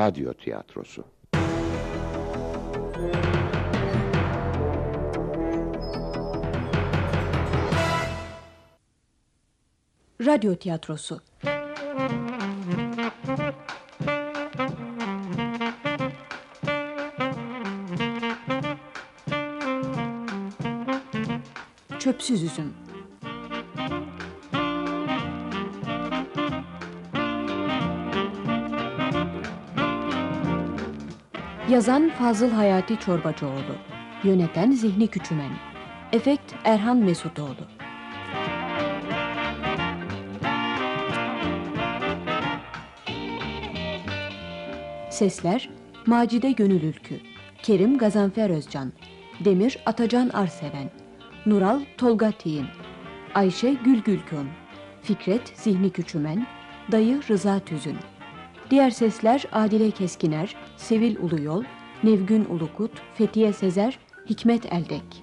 Radyo Tiyatrosu. Radyo tiyatrosu. Çöpsüz üzüm Yazan Fazıl Hayati Çorbacıoğlu. Yöneten Zihni Küçümen. Efekt Erhan Mesutoğlu. Sesler Macide Gönül Ülkü Kerim Gazanfer Özcan Demir Atacan Arseven Nural Tolga Tiğin Ayşe Gülgülkön Fikret Zihni Küçümen Dayı Rıza Tüzün Diğer sesler Adile Keskiner, Sevil Uluyol, Nevgün Ulukut, Fethiye Sezer, Hikmet Eldek.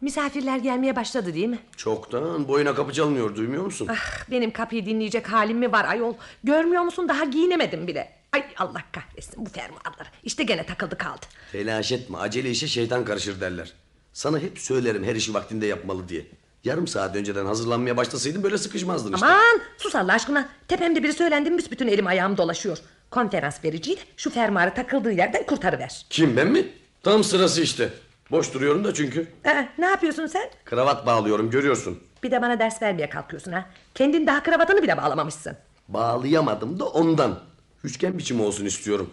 Misafirler gelmeye başladı değil mi? Çoktan boyuna kapı çalmıyor duymuyor musun? Ah, benim kapıyı dinleyecek halim mi var ayol? Görmüyor musun daha giyinemedim bile. Ay Allah kahretsin bu fermuarları. İşte gene takıldı kaldı. Telaş etme acele işe şeytan karışır derler. Sana hep söylerim her işi vaktinde yapmalı diye. Yarım saat önceden hazırlanmaya başlasaydın böyle sıkışmazdın işte. Aman sus Allah aşkına. Tepemde biri söylendi mi bütün elim ayağım dolaşıyor. Konferans vericiyle şu fermuarı takıldığı yerden kurtarıver. Kim ben mi? Tam sırası işte. Boş duruyorum da çünkü. Ee, ne yapıyorsun sen? Kravat bağlıyorum görüyorsun. Bir de bana ders vermeye kalkıyorsun ha. Kendin daha kravatını bile bağlamamışsın. Bağlayamadım da ondan. Üçgen biçimi olsun istiyorum.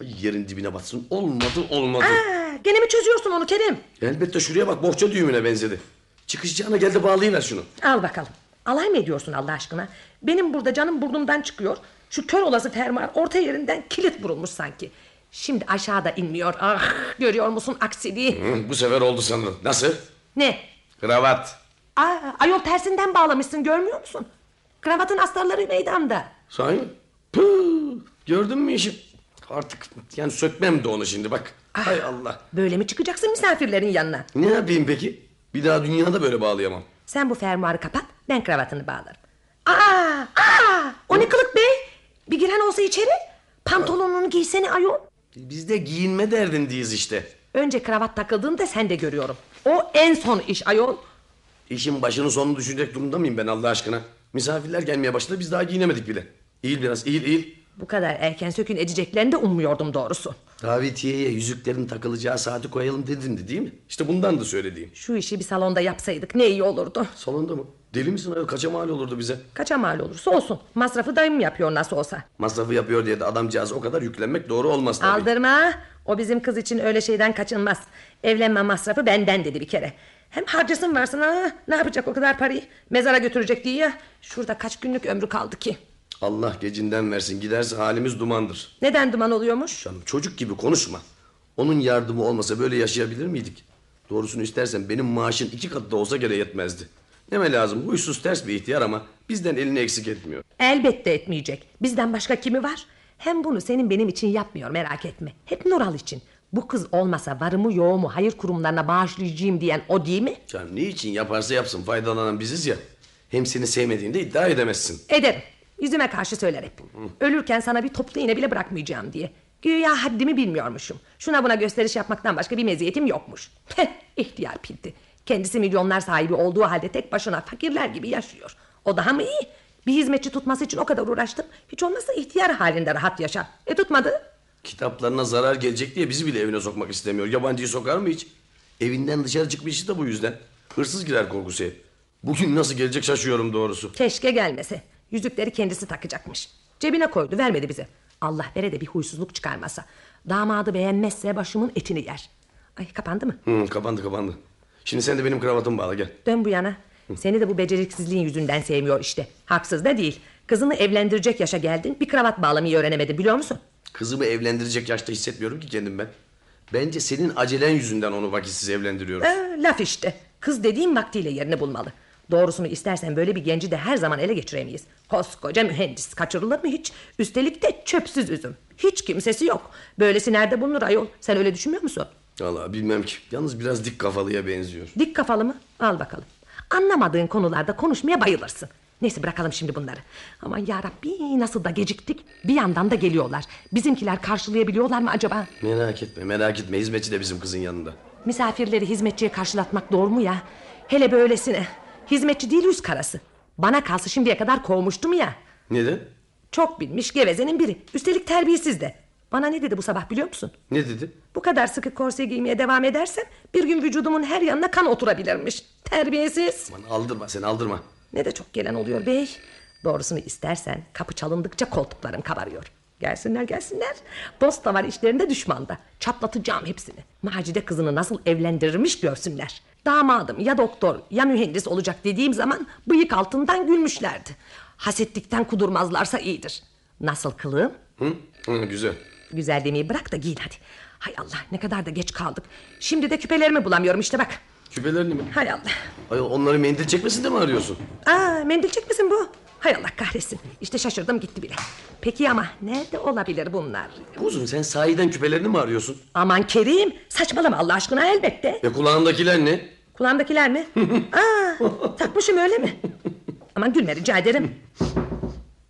Ay, yerin dibine batsın. Olmadı olmadı. Aa, gene mi çözüyorsun onu Kerim? Elbette şuraya bak bohça düğümüne benzedi. Çıkışacağına gel de bağlayıver şunu. Al bakalım. Alay mı ediyorsun Allah aşkına? Benim burada canım burnumdan çıkıyor. Şu kör olası fermuar orta yerinden kilit vurulmuş sanki. Şimdi aşağıda inmiyor. Ah görüyor musun aksiliği? Hı, bu sefer oldu sanırım. Nasıl? Ne? Kravat. Aa, ayol tersinden bağlamışsın görmüyor musun? Kravatın astarları meydanda. Sahi mi? Pıh, gördün mü işi? Artık yani sökmem de onu şimdi bak. Hay Allah. Böyle mi çıkacaksın misafirlerin yanına? Ne yapayım peki? Bir daha dünyada böyle bağlayamam. Sen bu fermuarı kapat ben kravatını bağlarım. Aa, aa, o ne kılık bey? Bir giren olsa içeri pantolonunu giysene ayol. Biz de giyinme derdindeyiz işte. Önce kravat takıldığını da sen de görüyorum. O en son iş ayol. İşin başının sonunu düşünecek durumda mıyım ben Allah aşkına? Misafirler gelmeye başladı biz daha giyinemedik bile. İyil biraz iyil iyil. Bu kadar erken sökün edeceklerini de ummuyordum doğrusu. Davetiyeye yüzüklerin takılacağı saati koyalım dedin değil mi? İşte bundan da söylediğim. Şu işi bir salonda yapsaydık ne iyi olurdu. Salonda mı? Deli misin ayol kaça mal olurdu bize? Kaça mal olursa olsun. Masrafı dayım yapıyor nasıl olsa. Masrafı yapıyor diye de adamcağız o kadar yüklenmek doğru olmaz tabii. Aldırma. O bizim kız için öyle şeyden kaçınmaz. Evlenme masrafı benden dedi bir kere. Hem harcasın varsın ha. Ne yapacak o kadar parayı? Mezara götürecek diye ya. Şurada kaç günlük ömrü kaldı ki. Allah gecinden versin giderse halimiz dumandır. Neden duman oluyormuş? Canım çocuk gibi konuşma. Onun yardımı olmasa böyle yaşayabilir miydik? Doğrusunu istersen benim maaşın iki katı da olsa gene yetmezdi. Neme lazım huysuz ters bir ihtiyar ama bizden elini eksik etmiyor. Elbette etmeyecek. Bizden başka kimi var? Hem bunu senin benim için yapmıyor merak etme. Hep Nural için. Bu kız olmasa varımı yoğumu hayır kurumlarına bağışlayacağım diyen o değil mi? Canım niçin yaparsa yapsın faydalanan biziz ya. Hem seni sevmediğini de iddia edemezsin. Ederim. Yüzüme karşı söyler hep. Ölürken sana bir toplu iğne bile bırakmayacağım diye. Güya haddimi bilmiyormuşum. Şuna buna gösteriş yapmaktan başka bir meziyetim yokmuş. Heh, ihtiyar pinti. Kendisi milyonlar sahibi olduğu halde tek başına fakirler gibi yaşıyor. O daha mı iyi? Bir hizmetçi tutması için o kadar uğraştım. Hiç olmazsa ihtiyar halinde rahat yaşar. E tutmadı. Kitaplarına zarar gelecek diye bizi bile evine sokmak istemiyor. Yabancıyı sokar mı hiç? Evinden dışarı çıkmıştı da bu yüzden. Hırsız girer korkusu hep. Bugün nasıl gelecek şaşıyorum doğrusu. Keşke gelmese. Yüzükleri kendisi takacakmış. Cebine koydu vermedi bize. Allah vere de bir huysuzluk çıkarmasa. Damadı beğenmezse başımın etini yer. Ay kapandı mı? Hı, kapandı kapandı. Şimdi sen de benim kravatımı bağla gel. Dön bu yana. Seni de bu beceriksizliğin yüzünden sevmiyor işte. Haksız da değil. Kızını evlendirecek yaşa geldin. Bir kravat bağlamayı öğrenemedi biliyor musun? Kızımı evlendirecek yaşta hissetmiyorum ki kendim ben. Bence senin acelen yüzünden onu vakitsiz evlendiriyoruz. Ee, laf işte. Kız dediğin vaktiyle yerini bulmalı. Doğrusunu istersen böyle bir genci de her zaman ele geçiremeyiz. Koskoca mühendis kaçırılır mı hiç? Üstelik de çöpsüz üzüm. Hiç kimsesi yok. Böylesi nerede bulunur ayol? Sen öyle düşünmüyor musun? Valla bilmem ki. Yalnız biraz dik kafalıya benziyor. Dik kafalı mı? Al bakalım. Anlamadığın konularda konuşmaya bayılırsın. Neyse bırakalım şimdi bunları. Aman yarabbi nasıl da geciktik. Bir yandan da geliyorlar. Bizimkiler karşılayabiliyorlar mı acaba? Merak etme merak etme. Hizmetçi de bizim kızın yanında. Misafirleri hizmetçiye karşılatmak doğru mu ya? Hele böylesine. Hizmetçi değil yüz karası. Bana kalsa şimdiye kadar kovmuştum ya. Neden? Çok bilmiş gevezenin biri. Üstelik terbiyesiz de. Bana ne dedi bu sabah biliyor musun? Ne dedi? Bu kadar sıkı korse giymeye devam edersem... ...bir gün vücudumun her yanına kan oturabilirmiş. Terbiyesiz. Aman aldırma sen aldırma. Ne de çok gelen oluyor bey. Doğrusunu istersen kapı çalındıkça koltuklarım kabarıyor. Gelsinler gelsinler. Dost da var işlerinde düşman da. Çatlatacağım hepsini. Macide kızını nasıl evlendirirmiş görsünler. Damadım ya doktor ya mühendis olacak dediğim zaman bıyık altından gülmüşlerdi. Hasetlikten kudurmazlarsa iyidir. Nasıl kılığım? Hı? Hı, güzel. Güzel demeyi bırak da giyin hadi. Hay Allah ne kadar da geç kaldık. Şimdi de küpelerimi bulamıyorum işte bak. Küpelerini mi? Hay Allah. Ay onları mendil çekmesinde mi arıyorsun? Aa mendil çekmesin bu. Hay Allah kahretsin. İşte şaşırdım gitti bile. Peki ama nerede olabilir bunlar? Kuzum sen sahiden küpelerini mi arıyorsun? Aman Kerim saçmalama Allah aşkına elbette. E kulağındakiler ne? Kulağımdakiler mi? Aa, takmışım öyle mi? Aman gülme rica ederim.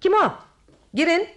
Kim o? Girin.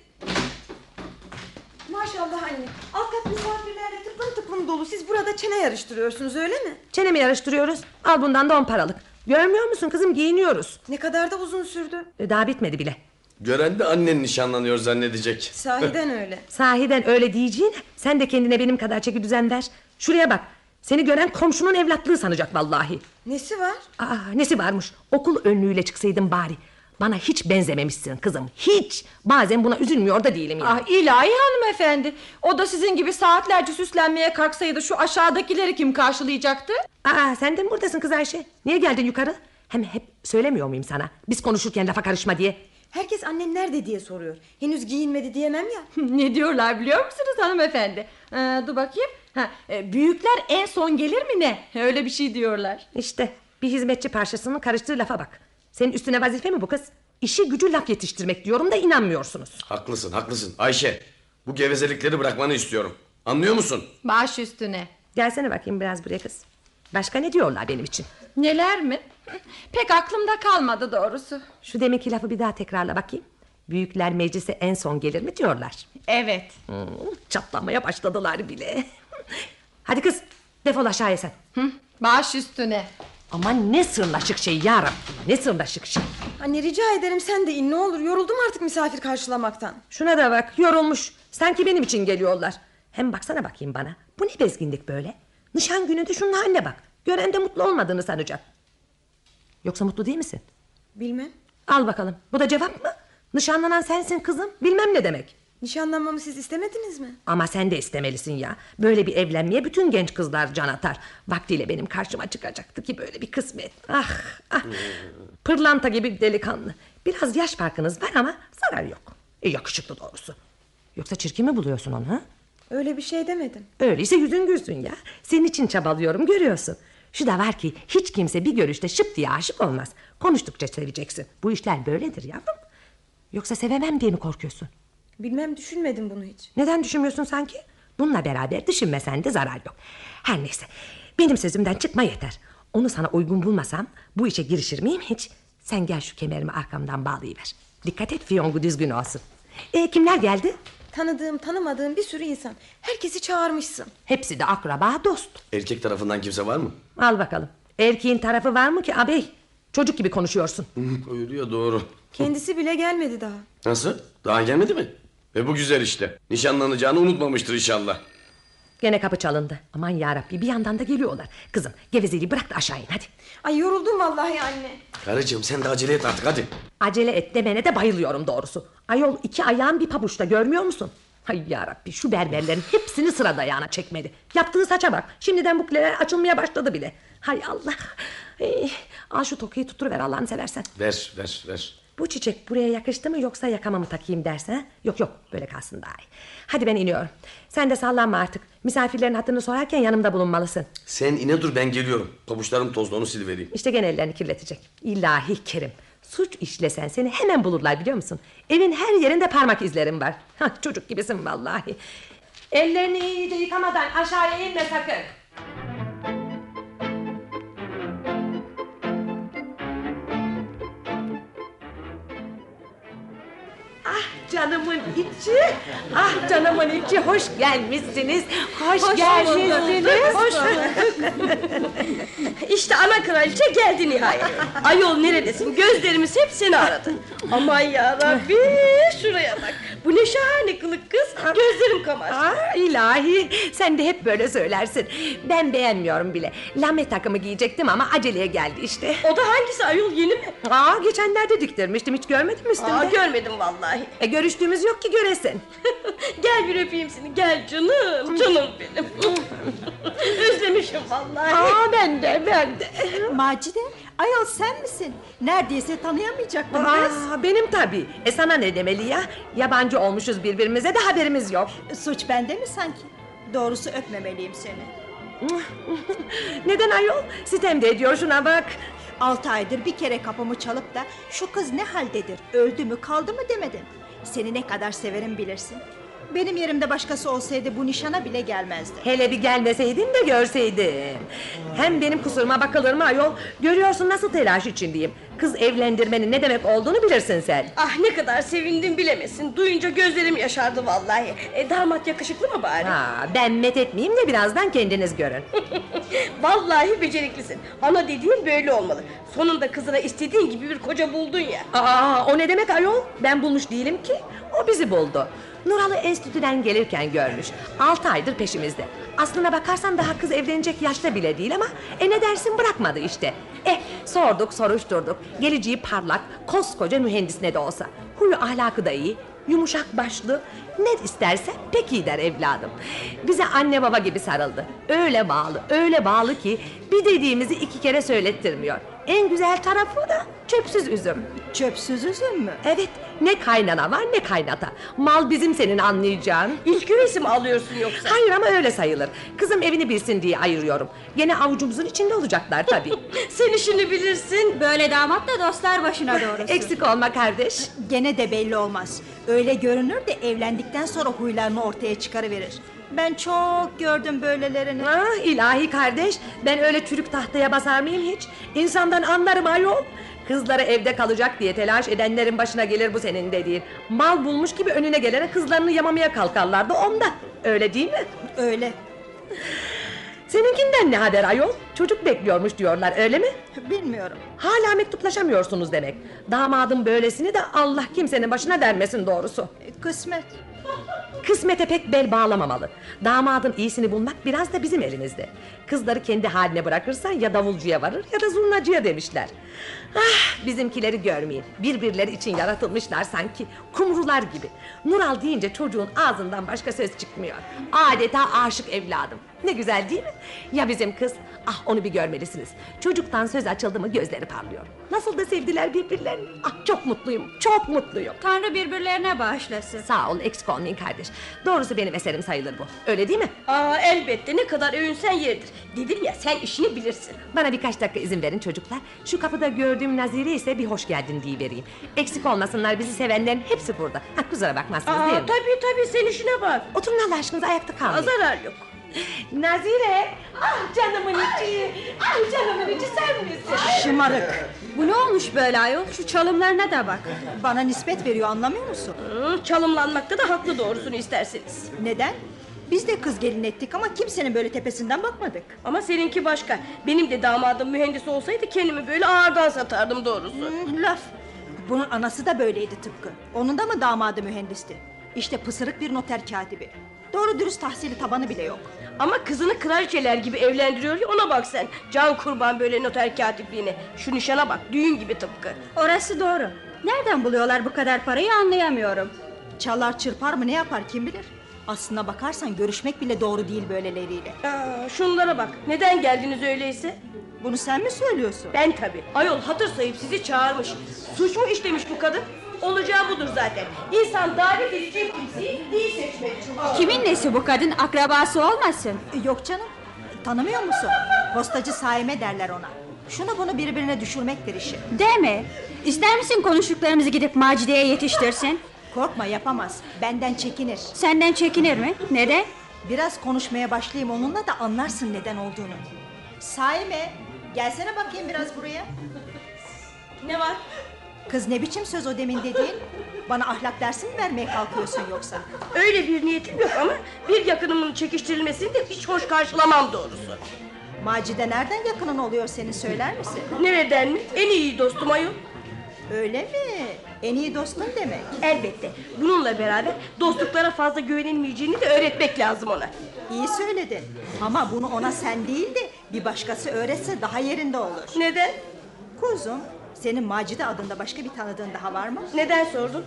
Maşallah anne. Alt kat misafirlerle tıklım tıklım dolu. Siz burada çene yarıştırıyorsunuz öyle mi? Çenemi yarıştırıyoruz. Al bundan da on paralık. Görmüyor musun kızım giyiniyoruz. Ne kadar da uzun sürdü. E, Daha bitmedi bile. Gören de annen nişanlanıyor zannedecek. Sahiden öyle. Sahiden öyle diyeceğine sen de kendine benim kadar çeki düzen ver. Şuraya bak. Seni gören komşunun evlatlığı sanacak vallahi. Nesi var? Aa, nesi varmış? Okul önlüğüyle çıksaydın bari. Bana hiç benzememişsin kızım. Hiç. Bazen buna üzülmüyor da değilim ya. Ah ilahi hanımefendi. O da sizin gibi saatlerce süslenmeye kalksaydı şu aşağıdakileri kim karşılayacaktı? Aa, sen de mi buradasın kız Ayşe? Niye geldin yukarı? Hem hep söylemiyor muyum sana? Biz konuşurken lafa karışma diye. Herkes annen nerede diye soruyor. Henüz giyinmedi diyemem ya. ne diyorlar biliyor musunuz hanımefendi? Ee, dur bakayım. Ha, e, büyükler en son gelir mi ne? Öyle bir şey diyorlar. İşte bir hizmetçi parçasının karıştığı lafa bak. Senin üstüne vazife mi bu kız? İşi gücü laf yetiştirmek diyorum da inanmıyorsunuz. Haklısın haklısın. Ayşe bu gevezelikleri bırakmanı istiyorum. Anlıyor musun? Baş üstüne. Gelsene bakayım biraz buraya kız. Başka ne diyorlar benim için? Neler mi? Pek aklımda kalmadı doğrusu. Şu deminki lafı bir daha tekrarla bakayım. Büyükler meclise en son gelir mi diyorlar. Evet. Hmm, çatlamaya başladılar bile. Hadi kız defol aşağıya sen. Hı, baş üstüne. Aman ne sırnaşık şey ya Rabbim, ne sırnaşık şey. Anne rica ederim sen de in ne olur. Yoruldum artık misafir karşılamaktan. Şuna da bak yorulmuş. Sanki benim için geliyorlar. Hem baksana bakayım bana. Bu ne bezginlik böyle? Nişan gününde şunun haline bak. Gören de mutlu olmadığını sanacak. Yoksa mutlu değil misin? Bilmem. Al bakalım. Bu da cevap mı? Nişanlanan sensin kızım. Bilmem ne demek. Nişanlanmamı siz istemediniz mi? Ama sen de istemelisin ya. Böyle bir evlenmeye bütün genç kızlar can atar. Vaktiyle benim karşıma çıkacaktı ki böyle bir kısmet. Ah, ah. Pırlanta gibi bir delikanlı. Biraz yaş farkınız var ama zarar yok. E, yakışıklı doğrusu. Yoksa çirkin mi buluyorsun onu ha? Öyle bir şey demedim. Öyleyse yüzün gülsün ya. Senin için çabalıyorum görüyorsun. Şu da var ki hiç kimse bir görüşte şıp diye aşık olmaz. Konuştukça seveceksin. Bu işler böyledir yavrum. Yoksa sevemem diye mi korkuyorsun? Bilmem düşünmedim bunu hiç. Neden düşünmüyorsun sanki? Bununla beraber düşünmesen de zarar yok. Her neyse. Benim sözümden çıkma yeter. Onu sana uygun bulmasam bu işe girişir miyim hiç? Sen gel şu kemerimi arkamdan bağlayıver. Dikkat et fiyongu düzgün olsun. E, kimler geldi? Tanıdığım tanımadığım bir sürü insan. Herkesi çağırmışsın. Hepsi de akraba dost. Erkek tarafından kimse var mı? Al bakalım. Erkeğin tarafı var mı ki abey? Çocuk gibi konuşuyorsun. Buyuruyor doğru. Kendisi bile gelmedi daha. Nasıl? Daha gelmedi mi? Ve bu güzel işte. Nişanlanacağını unutmamıştır inşallah. Gene kapı çalındı. Aman yarabbi bir yandan da geliyorlar. Kızım gevezeliği bırak da aşağı in hadi. Ay yoruldum vallahi anne. Karıcığım sen de acele et artık hadi. Acele et demene de bayılıyorum doğrusu. Ayol iki ayağın bir pabuçta görmüyor musun? Hay yarabbi şu berberlerin hepsini sıra dayağına çekmedi. Yaptığı saça bak. Şimdiden bukleler açılmaya başladı bile. Hay Allah. Ee, al şu tokayı tutturuver Allah'ını seversen. Ver ver ver. Bu çiçek buraya yakıştı mı yoksa yakama mı takayım dersen? ha? Yok yok böyle kalsın daha iyi. Hadi ben iniyorum. Sen de sallanma artık. Misafirlerin hatırını sorarken yanımda bulunmalısın. Sen ine dur ben geliyorum. Pabuçlarım tozlu onu silivereyim. İşte gene ellerini kirletecek. İlahi Kerim. Suç işlesen seni hemen bulurlar biliyor musun? Evin her yerinde parmak izlerim var. Hah, çocuk gibisin vallahi. Ellerini iyice yıkamadan aşağıya inme sakın. Canımın içi, ah canımın içi hoş gelmişsiniz, hoş, gelmişsiniz. Hoş İşte ana kraliçe geldi nihayet. Ayol neredesin? Gözlerimiz hep seni aradı. Aman ya Rabbi şuraya bak. Bu ne şahane kılık kız. Gözlerim kamaştı. Aa, ilahi sen de hep böyle söylersin. Ben beğenmiyorum bile. Lame takımı giyecektim ama aceleye geldi işte. O da hangisi ayol yeni mi? Aa geçenlerde diktirmiştim hiç görmedin mi üstünde? Aa, görmedim vallahi. e, görüştüğümüz yok ki göresin. gel bir öpeyim seni. Gel canım. Canım benim. Özlemişim vallahi. Aa ben de ben de. Macide, ayol sen misin? Neredeyse tanıyamayacaktım kız. Aa, benim tabii. E sana ne demeli ya? Yabancı olmuşuz birbirimize de haberimiz yok. Suç bende mi sanki? Doğrusu öpmemeliyim seni. Neden ayol? Sitem de ediyor şuna bak. Altı aydır bir kere kapımı çalıp da şu kız ne haldedir, öldü mü kaldı mı demedin. Seni ne kadar severim bilirsin. Benim yerimde başkası olsaydı bu nişana bile gelmezdi. Hele bir gelmeseydin de görseydim. Hem benim kusuruma bakılır mı ayol? Görüyorsun nasıl telaş içindeyim. Kız evlendirmenin ne demek olduğunu bilirsin sen. Ah ne kadar sevindim bilemesin. Duyunca gözlerim yaşardı vallahi. E, damat yakışıklı mı bari? Ha, ben met etmeyeyim de birazdan kendiniz görün. Vallahi beceriklisin. Ana dediğin böyle olmalı. Sonunda kızına istediğin gibi bir koca buldun ya. Aa, o ne demek ayol? Ben bulmuş değilim ki. O bizi buldu. Nuralı enstitüden gelirken görmüş. Altı aydır peşimizde. Aslına bakarsan daha kız evlenecek yaşta bile değil ama... ...e ne dersin bırakmadı işte. Eh sorduk soruşturduk. Geleceği parlak, koskoca mühendis ne de olsa. Huyu ahlakı da iyi, yumuşak başlı. Ne isterse pek iyi der evladım. Bize anne baba gibi sarıldı. Öyle bağlı, öyle bağlı ki... ...bir dediğimizi iki kere söylettirmiyor. En güzel tarafı da çöpsüz üzüm. Çöpsüz üzüm mü? Evet ne kaynana var ne kaynata Mal bizim senin anlayacağın İlk güvesi mi alıyorsun yoksa? Hayır ama öyle sayılır Kızım evini bilsin diye ayırıyorum Gene avucumuzun içinde olacaklar tabii Sen işini bilirsin. Böyle damat da dostlar başına doğrusu. Eksik olma kardeş Gene de belli olmaz. Öyle görünür de evlendikten sonra huylarını ortaya çıkarıverir. Ben çok gördüm böylelerini. ah, ilahi kardeş Ben öyle çürük tahtaya basar mıyım hiç İnsandan anlarım ayol Kızları evde kalacak diye telaş edenlerin başına gelir bu senin dediğin Mal bulmuş gibi önüne gelene kızlarını yamamaya kalkarlardı ondan Öyle değil mi? Öyle. Seninkinden ne haber ayol? Çocuk bekliyormuş diyorlar öyle mi? Bilmiyorum. Hala mektuplaşamıyorsunuz demek. Damadım böylesini de Allah kimsenin başına vermesin doğrusu. Kısmet. Kısmete pek bel bağlamamalı. Damadın iyisini bulmak biraz da bizim elimizde. Kızları kendi haline bırakırsan ya davulcuya varır ya da zurnacıya demişler. Ah bizimkileri görmeyin. Birbirleri için yaratılmışlar sanki. Kumrular gibi. Nural deyince çocuğun ağzından başka söz çıkmıyor. Adeta aşık evladım. Ne güzel değil mi? Ya bizim kız? Ah onu bir görmelisiniz. Çocuktan söz açıldı mı gözleri parlıyor. Nasıl da sevdiler birbirlerini. Ah çok mutluyum, çok mutluyum. Tanrı birbirlerine bağışlasın. Sağ ol eksik olmayın kardeş. Doğrusu benim eserim sayılır bu. Öyle değil mi? Aa elbette ne kadar övünsen yeridir. Dedim ya sen işini bilirsin. Bana birkaç dakika izin verin çocuklar. Şu kapıda gördüğüm Nazire ise bir hoş geldin diye vereyim. Eksik olmasınlar bizi sevenlerin hepsi burada. Ha, kusura bakmazsınız değil Aa mi? tabii tabii sen işine bak. Oturun Allah aşkınıza ayakta kalmayın. Zarar yok. Nazire! Ah canımın içi! Ah canımın içi sen misin? Şımarık. Bu ne olmuş böyle ayol? Şu çalımlarına da bak. Bana nispet veriyor anlamıyor musun? Çalımlanmakta da haklı doğrusunu isterseniz. Neden? Biz de kız gelin ettik ama kimsenin böyle tepesinden bakmadık. Ama seninki başka. Benim de damadım mühendis olsaydı kendimi böyle ağırdan satardım doğrusu. Hmm, laf. Bunun anası da böyleydi tıpkı. Onun da mı damadı mühendisti? İşte pısırık bir noter katibi. Doğru dürüst tahsili tabanı bile yok. Ama kızını kraliçeler gibi evlendiriyor ya ona bak sen. Can kurban böyle noter katipliğine. Şu nişana bak düğün gibi tıpkı. Orası doğru. Nereden buluyorlar bu kadar parayı anlayamıyorum. Çalar çırpar mı ne yapar kim bilir? Aslına bakarsan görüşmek bile doğru değil böyleleriyle. Aa, şunlara bak. Neden geldiniz öyleyse? Bunu sen mi söylüyorsun? Ben tabi. Ayol hatır sayıp sizi çağırmış. Suç mu işlemiş bu kadın? Olacağı budur zaten. İnsan davet edecek kimseyi iyi seçmek. Kimin nesi bu kadın? Akrabası olmasın? Yok canım. Tanımıyor musun? Postacı Saime derler ona. Şunu bunu birbirine düşürmektir işi. Deme. İster misin konuştuklarımızı gidip Macide'ye yetiştirsin? Korkma yapamaz. Benden çekinir. Senden çekinir mi? Neden? Biraz konuşmaya başlayayım onunla da anlarsın neden olduğunu. Saime, gelsene bakayım biraz buraya. Ne var? Kız ne biçim söz o demin dediğin? Bana ahlak dersi mi vermeye kalkıyorsun yoksa? Öyle bir niyetim yok ama bir yakınımın çekiştirilmesini de hiç hoş karşılamam doğrusu. Macide nereden yakının oluyor senin söyler misin? Nereden mi? En iyi dostum ayol. Öyle mi? En iyi dostun demek. Elbette. Bununla beraber dostluklara fazla güvenilmeyeceğini de öğretmek lazım ona. İyi söyledin. Ama bunu ona sen değil de bir başkası öğretse daha yerinde olur. Neden? Kuzum, senin Macide adında başka bir tanıdığın daha var mı? Neden sordun?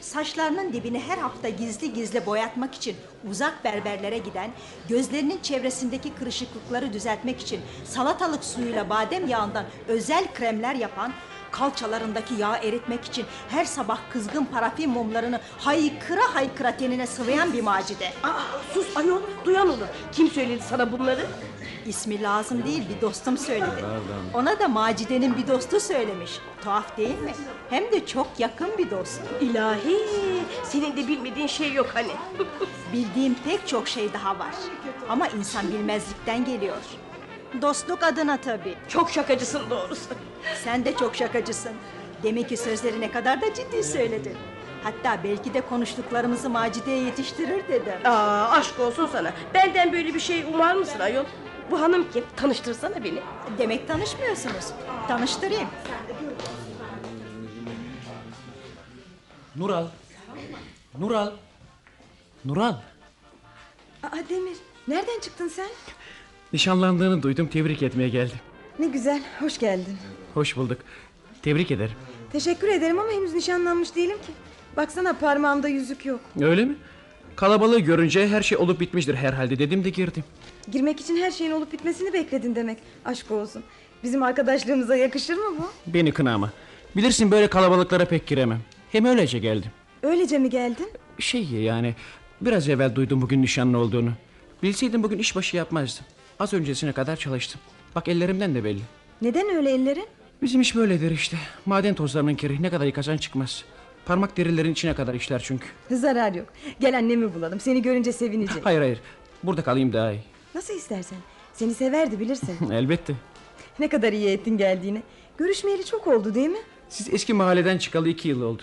Saçlarının dibini her hafta gizli gizli boyatmak için uzak berberlere giden, gözlerinin çevresindeki kırışıklıkları düzeltmek için salatalık suyuyla badem yağından özel kremler yapan, kalçalarındaki yağı eritmek için her sabah kızgın parafin mumlarını haykıra haykıra tenine sıvayan bir macide. Aa, sus ayol duyan olur. Kim söyledi sana bunları? İsmi lazım değil bir dostum söyledi. Ona da Macide'nin bir dostu söylemiş. Tuhaf değil mi? Hem de çok yakın bir dost. İlahi senin de bilmediğin şey yok hani. Bildiğim pek çok şey daha var. Ama insan bilmezlikten geliyor. Dostluk adına tabii. Çok şakacısın doğrusu. Sen de çok şakacısın. Demek ki sözleri ne kadar da ciddi söyledin. Hatta belki de konuştuklarımızı Macide'ye yetiştirir dedim. Aa, aşk olsun sana. Benden böyle bir şey umar mısın ayol? Bu hanım kim? Tanıştırsana beni. Demek tanışmıyorsunuz. Tanıştırayım. Nural. Nural. Nural. Aa Demir nereden çıktın sen? Nişanlandığını duydum tebrik etmeye geldim. Ne güzel hoş geldin. Hoş bulduk. Tebrik ederim. Teşekkür ederim ama henüz nişanlanmış değilim ki. Baksana parmağımda yüzük yok. Öyle mi? Kalabalığı görünce her şey olup bitmiştir herhalde dedim de girdim. Girmek için her şeyin olup bitmesini bekledin demek. Aşk olsun. Bizim arkadaşlığımıza yakışır mı bu? Beni kınama. Bilirsin böyle kalabalıklara pek giremem. Hem öylece geldim. Öylece mi geldin? Şey yani biraz evvel duydum bugün nişanlı olduğunu. Bilseydim bugün işbaşı yapmazdım. Az öncesine kadar çalıştım. Bak ellerimden de belli. Neden öyle ellerin? Bizim iş böyledir işte. Maden tozlarının kiri ne kadar yıkasan çıkmaz. Parmak derilerin içine kadar işler çünkü. Zarar yok. Gel annemi bulalım. Seni görünce sevinecek. Hayır hayır. Burada kalayım daha iyi. Nasıl istersen. Seni severdi bilirsin. Elbette. ne kadar iyi ettin geldiğine. Görüşmeyeli çok oldu değil mi? Siz eski mahalleden çıkalı iki yıl oldu.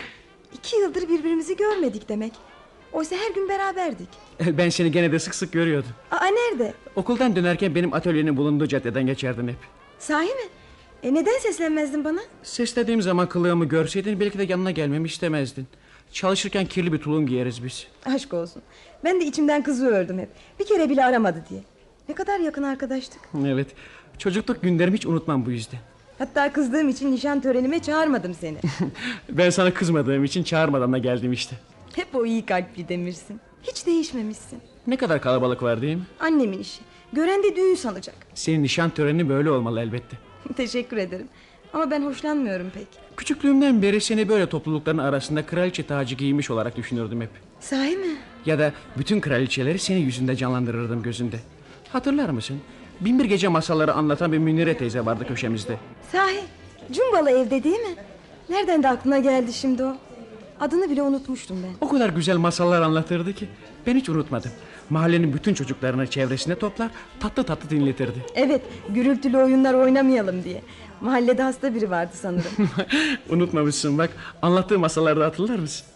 İki yıldır birbirimizi görmedik demek. Oysa her gün beraberdik. Ben seni gene de sık sık görüyordum. Aa nerede? Okuldan dönerken benim atölyenin bulunduğu caddeden geçerdin hep. Sahi mi? E neden seslenmezdin bana? Seslediğim zaman kılığımı görseydin belki de yanına gelmemi istemezdin. Çalışırken kirli bir tulum giyeriz biz. Aşk olsun. Ben de içimden kızıyordum hep. Bir kere bile aramadı diye. Ne kadar yakın arkadaştık. Evet. Çocukluk günlerimi hiç unutmam bu yüzden. Hatta kızdığım için nişan törenime çağırmadım seni. Ben sana kızmadığım için çağırmadan da geldim işte. Hep o iyi kalpli demirsin. Hiç değişmemişsin. Ne kadar kalabalık var değil mi? Annemin işi. Gören de düğün sanacak. Senin nişan töreni böyle olmalı elbette. Teşekkür ederim. Ama ben hoşlanmıyorum pek. Küçüklüğümden beri seni böyle toplulukların arasında kraliçe tacı giymiş olarak düşünürdüm hep. Sahi mi? Ya da bütün kraliçeleri senin yüzünde canlandırırdım gözünde. Hatırlar mısın? Binbir gece masalları anlatan bir Münire teyze vardı köşemizde. Sahi. Cumbalı evde değil mi? Nereden de aklına geldi şimdi o? Adını bile unutmuştum ben. O kadar güzel masallar anlatırdı ki ben hiç unutmadım. Mahallenin bütün çocuklarını çevresine toplar tatlı tatlı dinletirdi. Evet, gürültülü oyunlar oynamayalım diye. Mahallede hasta biri vardı sanırım. Unutmamışsın bak anlattığı masallarda hatırlar mısın?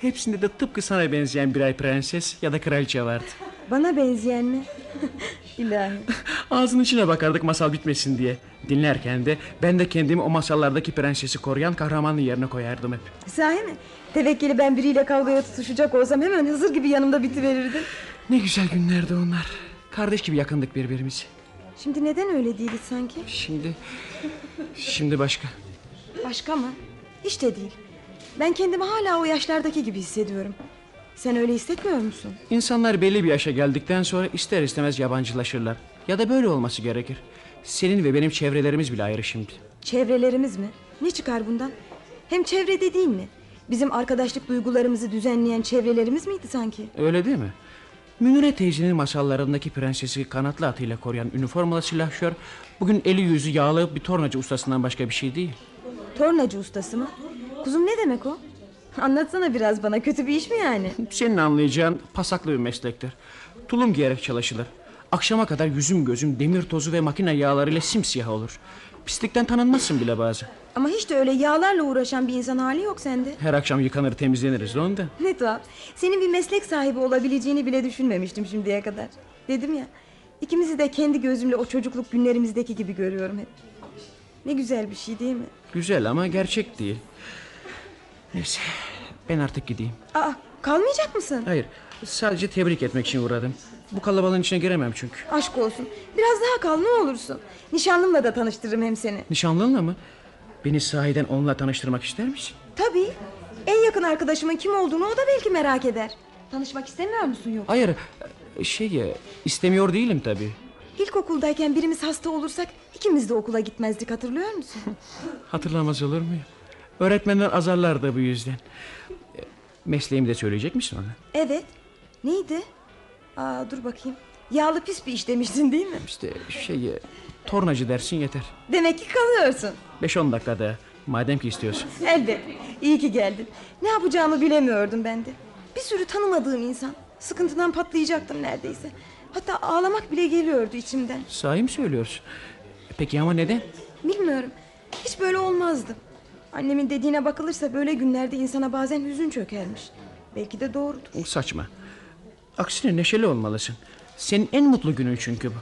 Hepsinde de tıpkı sana benzeyen bir ay prenses ya da kraliçe vardı. Bana benzeyen mi? İlahi. Ağzının içine bakardık masal bitmesin diye. Dinlerken de ben de kendimi o masallardaki prensesi koruyan kahramanın yerine koyardım hep. Sahi mi? Tevekkeli ben biriyle kavgaya tutuşacak olsam hemen hazır gibi yanımda bitiverirdin. Ne güzel günlerdi onlar. Kardeş gibi yakındık birbirimize. Şimdi neden öyle değiliz sanki? Şimdi... Şimdi başka. Başka mı? De değil. Ben kendimi hala o yaşlardaki gibi hissediyorum. Sen öyle hissetmiyor musun? İnsanlar belli bir yaşa geldikten sonra ister istemez yabancılaşırlar. Ya da böyle olması gerekir. Senin ve benim çevrelerimiz bile ayrı şimdi. Çevrelerimiz mi? Ne çıkar bundan? Hem çevre dediğin ne? Bizim arkadaşlık duygularımızı düzenleyen çevrelerimiz miydi sanki? Öyle değil mi? Münire teyzenin masallarındaki prensesi kanatlı atıyla koruyan üniformalı silahşör... ...bugün eli yüzü yağlı bir tornacı ustasından başka bir şey değil. Tornacı ustası mı? Kuzum ne demek o? Anlatsana biraz bana kötü bir iş mi yani? Senin anlayacağın pasaklı bir meslektir. Tulum giyerek çalışılır. Akşama kadar yüzüm gözüm demir tozu ve makine yağlarıyla simsiyah olur. Pislikten tanınmazsın bile bazen. Ama hiç de öyle yağlarla uğraşan bir insan hali yok sende. Her akşam yıkanır temizleniriz de ondan. Ne tuhaf. Senin bir meslek sahibi olabileceğini bile düşünmemiştim şimdiye kadar. Dedim ya. ikimizi de kendi gözümle o çocukluk günlerimizdeki gibi görüyorum hep. Ne güzel bir şey değil mi? Güzel ama gerçek değil. Neyse ben artık gideyim. Aa, kalmayacak mısın? Hayır sadece tebrik etmek için uğradım. Bu kalabalığın içine giremem çünkü. Aşk olsun. Biraz daha kal ne olursun. Nişanlımla da tanıştırırım hem seni. Nişanlınla mı? Beni sahiden onunla tanıştırmak ister misin? Tabii. En yakın arkadaşımın kim olduğunu o da belki merak eder. Tanışmak istemiyor musun yok? Hayır şey istemiyor değilim tabii. İlkokuldayken birimiz hasta olursak ikimiz de okula gitmezdik hatırlıyor musun? Hatırlamaz olur muyum? Öğretmenler azarlardı bu yüzden. Mesleğimi de söyleyecek misin ona? evet. Neydi? Aa, dur bakayım. Yağlı pis bir iş demiştin değil mi? İşte şey e, tornacı dersin yeter. Demek ki kalıyorsun. 5-10 dakikada madem ki istiyorsun. Elbet. İyi ki geldin. Ne yapacağımı bilemiyordum ben de. Bir sürü tanımadığım insan. Sıkıntıdan patlayacaktım neredeyse. Hatta ağlamak bile geliyordu içimden. Sahi mi söylüyorsun? Peki ama neden? Bilmiyorum. Hiç böyle olmazdı. Annemin dediğine bakılırsa böyle günlerde insana bazen hüzün çökermiş. Belki de doğrudur. O saçma. Aksine neşeli olmalısın. Senin en mutlu günün çünkü bu.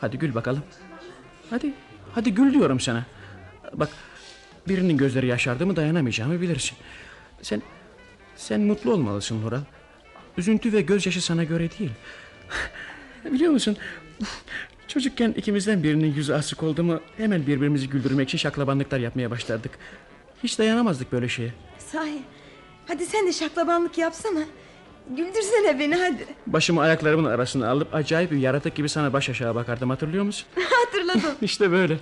Hadi gül bakalım. Hadi. Hadi gül diyorum sana. Bak birinin gözleri yaşardı mı dayanamayacağımı bilirsin. Sen sen mutlu olmalısın Nural. Üzüntü ve gözyaşı sana göre değil. Biliyor musun? Çocukken ikimizden birinin yüzü asık oldu mu hemen birbirimizi güldürmek için şaklabanlıklar yapmaya başlardık. Hiç dayanamazdık böyle şeye. Sahi. Hadi sen de şaklabanlık yapsana. Güldürsene beni hadi. Başımı ayaklarımın arasına alıp acayip bir yaratık gibi sana baş aşağı bakardım hatırlıyor musun? Hatırladım. işte böyle.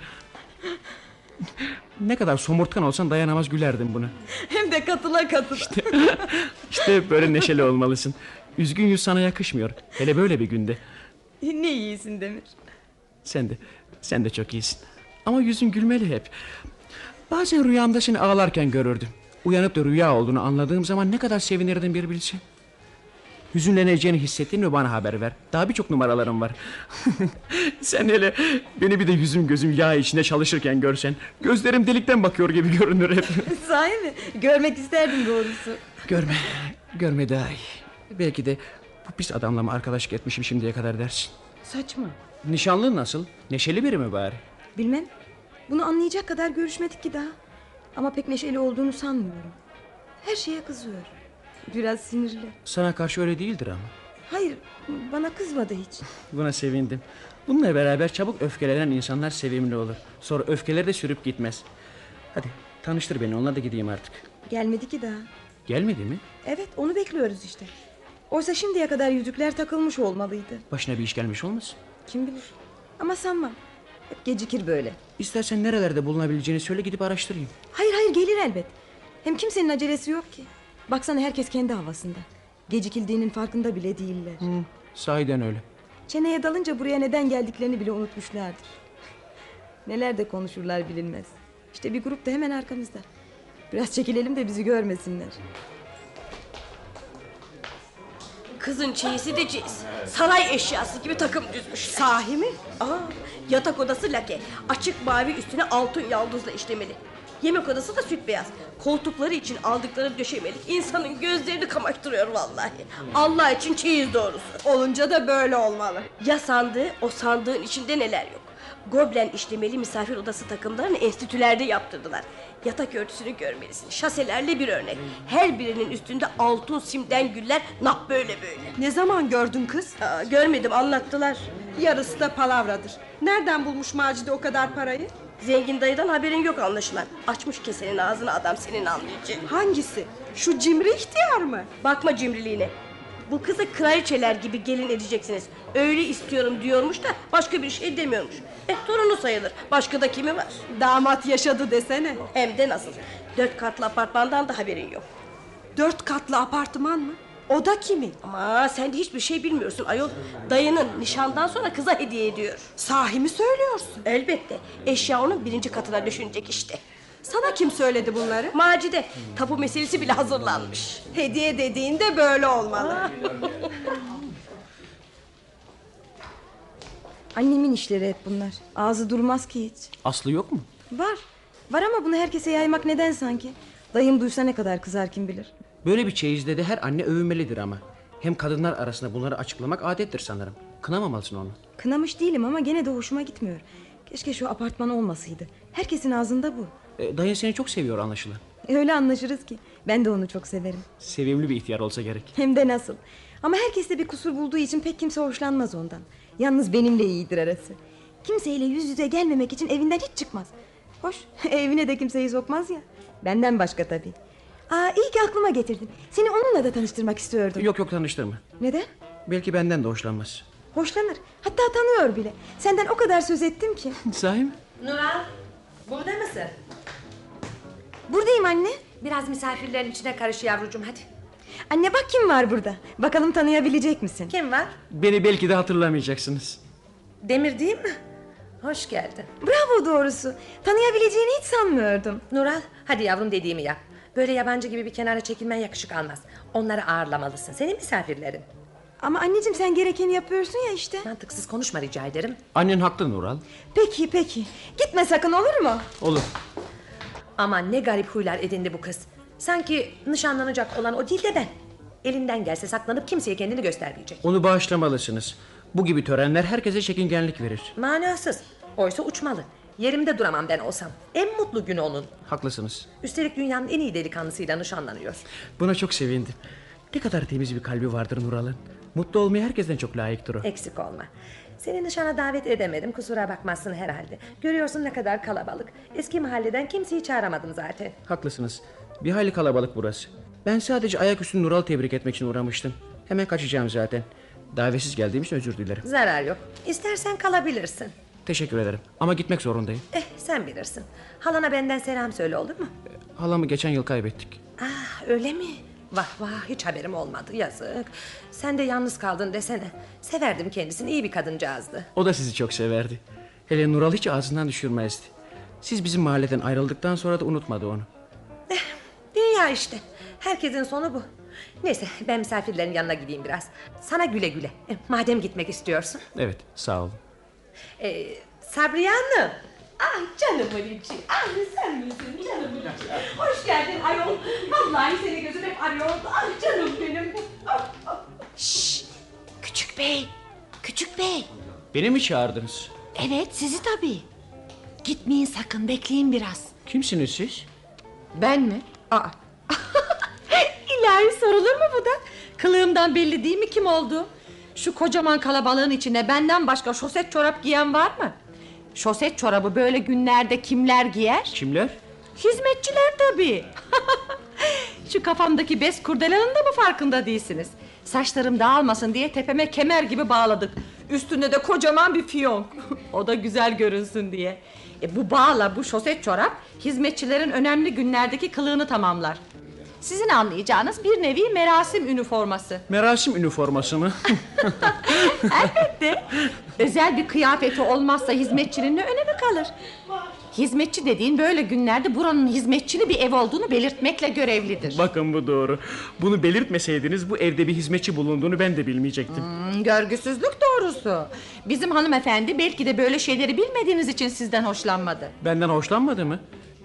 Ne kadar somurtkan olsan dayanamaz gülerdim bunu. Hem de katıla katıla. İşte böyle neşeli olmalısın. Üzgün yüz sana yakışmıyor. Hele böyle bir günde. ne iyisin Demir. Sen de, sen de çok iyisin. Ama yüzün gülmeli hep. Bazen rüyamda seni ağlarken görürdüm. Uyanıp da rüya olduğunu anladığım zaman ne kadar sevinirdim bir bilsen. Hüzünleneceğini hissettin mi bana haber ver. Daha birçok numaralarım var. Sen hele beni bir de yüzüm gözüm yağ içinde çalışırken görsen... ...gözlerim delikten bakıyor gibi görünür hep. Sahi mi? Görmek isterdim doğrusu. Görme, görme daha iyi. Belki de bu pis adamla mı arkadaşlık etmişim şimdiye kadar dersin. Saçma. Nişanlın nasıl? Neşeli biri mi bari? Bilmem. Bunu anlayacak kadar görüşmedik ki daha. Ama pek neşeli olduğunu sanmıyorum. Her şeye kızıyor. Biraz sinirli. Sana karşı öyle değildir ama. Hayır, bana kızmadı hiç. Buna sevindim. Bununla beraber çabuk öfkelenen insanlar sevimli olur. Sonra öfkeleri de sürüp gitmez. Hadi tanıştır beni onunla da gideyim artık. Gelmedi ki daha. Gelmedi mi? Evet, onu bekliyoruz işte. Oysa şimdiye kadar yüzükler takılmış olmalıydı. Başına bir iş gelmiş olmasın? Kim bilir. Ama sanmam. Hep gecikir böyle. İstersen nerelerde bulunabileceğini söyle gidip araştırayım. Hayır hayır gelir elbet. Hem kimsenin acelesi yok ki. Baksana herkes kendi havasında. Gecikildiğinin farkında bile değiller. Hı, sahiden öyle. Çeneye dalınca buraya neden geldiklerini bile unutmuşlardır. Neler de konuşurlar bilinmez. İşte bir grup da hemen arkamızda. Biraz çekilelim de bizi görmesinler. Kızın çeyizi de çeyiz. Saray eşyası gibi takım düzmüşler. Sahi mi? Aa, yatak odası lake. Açık mavi üstüne altın yaldızla işlemeli. Yemek odası da süt beyaz. Koltukları için aldıkları döşemelik insanın gözlerini kamaştırıyor vallahi. Allah için çeyiz doğrusu. Olunca da böyle olmalı. Ya sandığı o sandığın içinde neler yok. Goblen işlemeli misafir odası takımlarını enstitülerde yaptırdılar. Yatak örtüsünü görmelisin. Şaselerle bir örnek. Her birinin üstünde altın simden güller nap böyle böyle. Ne zaman gördün kız? Aa, görmedim anlattılar. Yarısı da palavradır. Nereden bulmuş Macide o kadar parayı? Zengin dayıdan haberin yok anlaşılan. Açmış kesenin ağzını adam senin anlayacak. Hangisi? Şu cimri ihtiyar mı? Bakma cimriliğine. Bu kızı kraliçeler gibi gelin edeceksiniz. Öyle istiyorum diyormuş da başka bir şey demiyormuş. Eh torunu sayılır. Başka da kimi var? Damat yaşadı desene. Hem de nasıl? Dört katlı apartmandan da haberin yok. Dört katlı apartman mı? O da kimin? Ama sen de hiçbir şey bilmiyorsun ayol. Dayının nişandan sonra kıza hediye ediyor. Sahi mi söylüyorsun? Elbette. Eşya onun birinci katına düşünecek işte. Sana kim söyledi bunları? Macide tapu meselesi bile hazırlanmış. Hediye dediğinde böyle olmalı. Annemin işleri hep bunlar. Ağzı durmaz ki hiç. Aslı yok mu? Var. Var ama bunu herkese yaymak neden sanki? Dayım duysa ne kadar kızar kim bilir. Böyle bir çeyizde de her anne övünmelidir ama. Hem kadınlar arasında bunları açıklamak adettir sanırım. Kınamamalısın onu. Kınamış değilim ama gene de hoşuma gitmiyor. Keşke şu apartman olmasaydı. Herkesin ağzında bu. E, dayın seni çok seviyor anlaşılan. E, öyle anlaşırız ki. Ben de onu çok severim. Sevimli bir ihtiyar olsa gerek. Hem de nasıl. Ama herkes de bir kusur bulduğu için pek kimse hoşlanmaz ondan. Yalnız benimle iyidir arası. Kimseyle yüz yüze gelmemek için evinden hiç çıkmaz. Hoş evine de kimseyi sokmaz ya. Benden başka tabii. Aa, iyi ki aklıma getirdin. Seni onunla da tanıştırmak istiyordum. Yok yok tanıştırma. Neden? Belki benden de hoşlanmaz. Hoşlanır. Hatta tanıyor bile. Senden o kadar söz ettim ki. Sahi mi? Nural burada mısın? Buradayım anne. Biraz misafirlerin içine karış yavrucuğum hadi. Anne bak kim var burada. Bakalım tanıyabilecek misin? Kim var? Beni belki de hatırlamayacaksınız. Demir değil mi? Hoş geldin. Bravo doğrusu. Tanıyabileceğini hiç sanmıyordum. Nural hadi yavrum dediğimi yap. Böyle yabancı gibi bir kenara çekilmen yakışık almaz. Onları ağırlamalısın. Senin misafirlerin. Ama anneciğim sen gerekeni yapıyorsun ya işte. Mantıksız konuşma rica ederim. Annen haklı Nural. Peki peki. Gitme sakın olur mu? Olur. Ama ne garip huylar edindi bu kız. Sanki nişanlanacak olan o değil de ben. Elinden gelse saklanıp kimseye kendini göstermeyecek. Onu bağışlamalısınız. Bu gibi törenler herkese çekingenlik verir. Manasız. Oysa uçmalı. Yerimde duramam ben olsam. En mutlu günü onun. Haklısınız. Üstelik dünyanın en iyi delikanlısıyla nişanlanıyor. Buna çok sevindim. Ne kadar temiz bir kalbi vardır Nural'ın. Mutlu olmaya herkesten çok layıktır o. Eksik olma. Seni nişana davet edemedim kusura bakmazsın herhalde. Görüyorsun ne kadar kalabalık. Eski mahalleden kimseyi çağıramadım zaten. Haklısınız. Bir hayli kalabalık burası. Ben sadece ayaküstü Nural'ı tebrik etmek için uğramıştım. Hemen kaçacağım zaten. Davetsiz geldiğim için özür dilerim. Zarar yok. İstersen kalabilirsin. Teşekkür ederim. Ama gitmek zorundayım. Eh sen bilirsin. Halana benden selam söyle olur mu? Halamı geçen yıl kaybettik. Ah öyle mi? Vah vah hiç haberim olmadı yazık. Sen de yalnız kaldın desene. Severdim kendisini iyi bir kadıncağızdı. O da sizi çok severdi. Hele Nural hiç ağzından düşürmezdi. Siz bizim mahalleden ayrıldıktan sonra da unutmadı onu. Dünya işte. Herkesin sonu bu. Neyse ben misafirlerin yanına gideyim biraz. Sana güle güle. Eh, Madem gitmek istiyorsun. Evet sağ olun. Ee, Sabriye Hanım. Ah canımın içi. Ah sen misin canımın içi. Hoş geldin ayol. Vallahi seni gözüm hep arıyordu. Ah canım benim. Ah, ah. Küçük bey, küçük bey. Beni mi çağırdınız? Evet sizi tabii. Gitmeyin sakın bekleyin biraz. Kimsiniz siz? Ben mi? Aa. İlahi sorulur mu bu da? Kılığımdan belli değil mi kim oldu? Şu kocaman kalabalığın içine benden başka şoset çorap giyen var mı? Şoset çorabı böyle günlerde kimler giyer? Kimler? Hizmetçiler tabii. Şu kafamdaki bez kurdelanın da mı farkında değilsiniz? Saçlarım dağılmasın diye tepeme kemer gibi bağladık. Üstünde de kocaman bir fiyonk. o da güzel görünsün diye. E bu bağla bu şoset çorap hizmetçilerin önemli günlerdeki kılığını tamamlar. Sizin anlayacağınız bir nevi merasim üniforması. Merasim üniforması mı? Elbette. Özel bir kıyafeti olmazsa hizmetçinin ne önemi kalır? Hizmetçi dediğin böyle günlerde buranın hizmetçili bir ev olduğunu belirtmekle görevlidir. Bakın bu doğru. Bunu belirtmeseydiniz bu evde bir hizmetçi bulunduğunu ben de bilmeyecektim. Hmm, Görgüsüzlük doğrusu. Bizim hanımefendi belki de böyle şeyleri bilmediğiniz için sizden hoşlanmadı. Benden hoşlanmadı mı?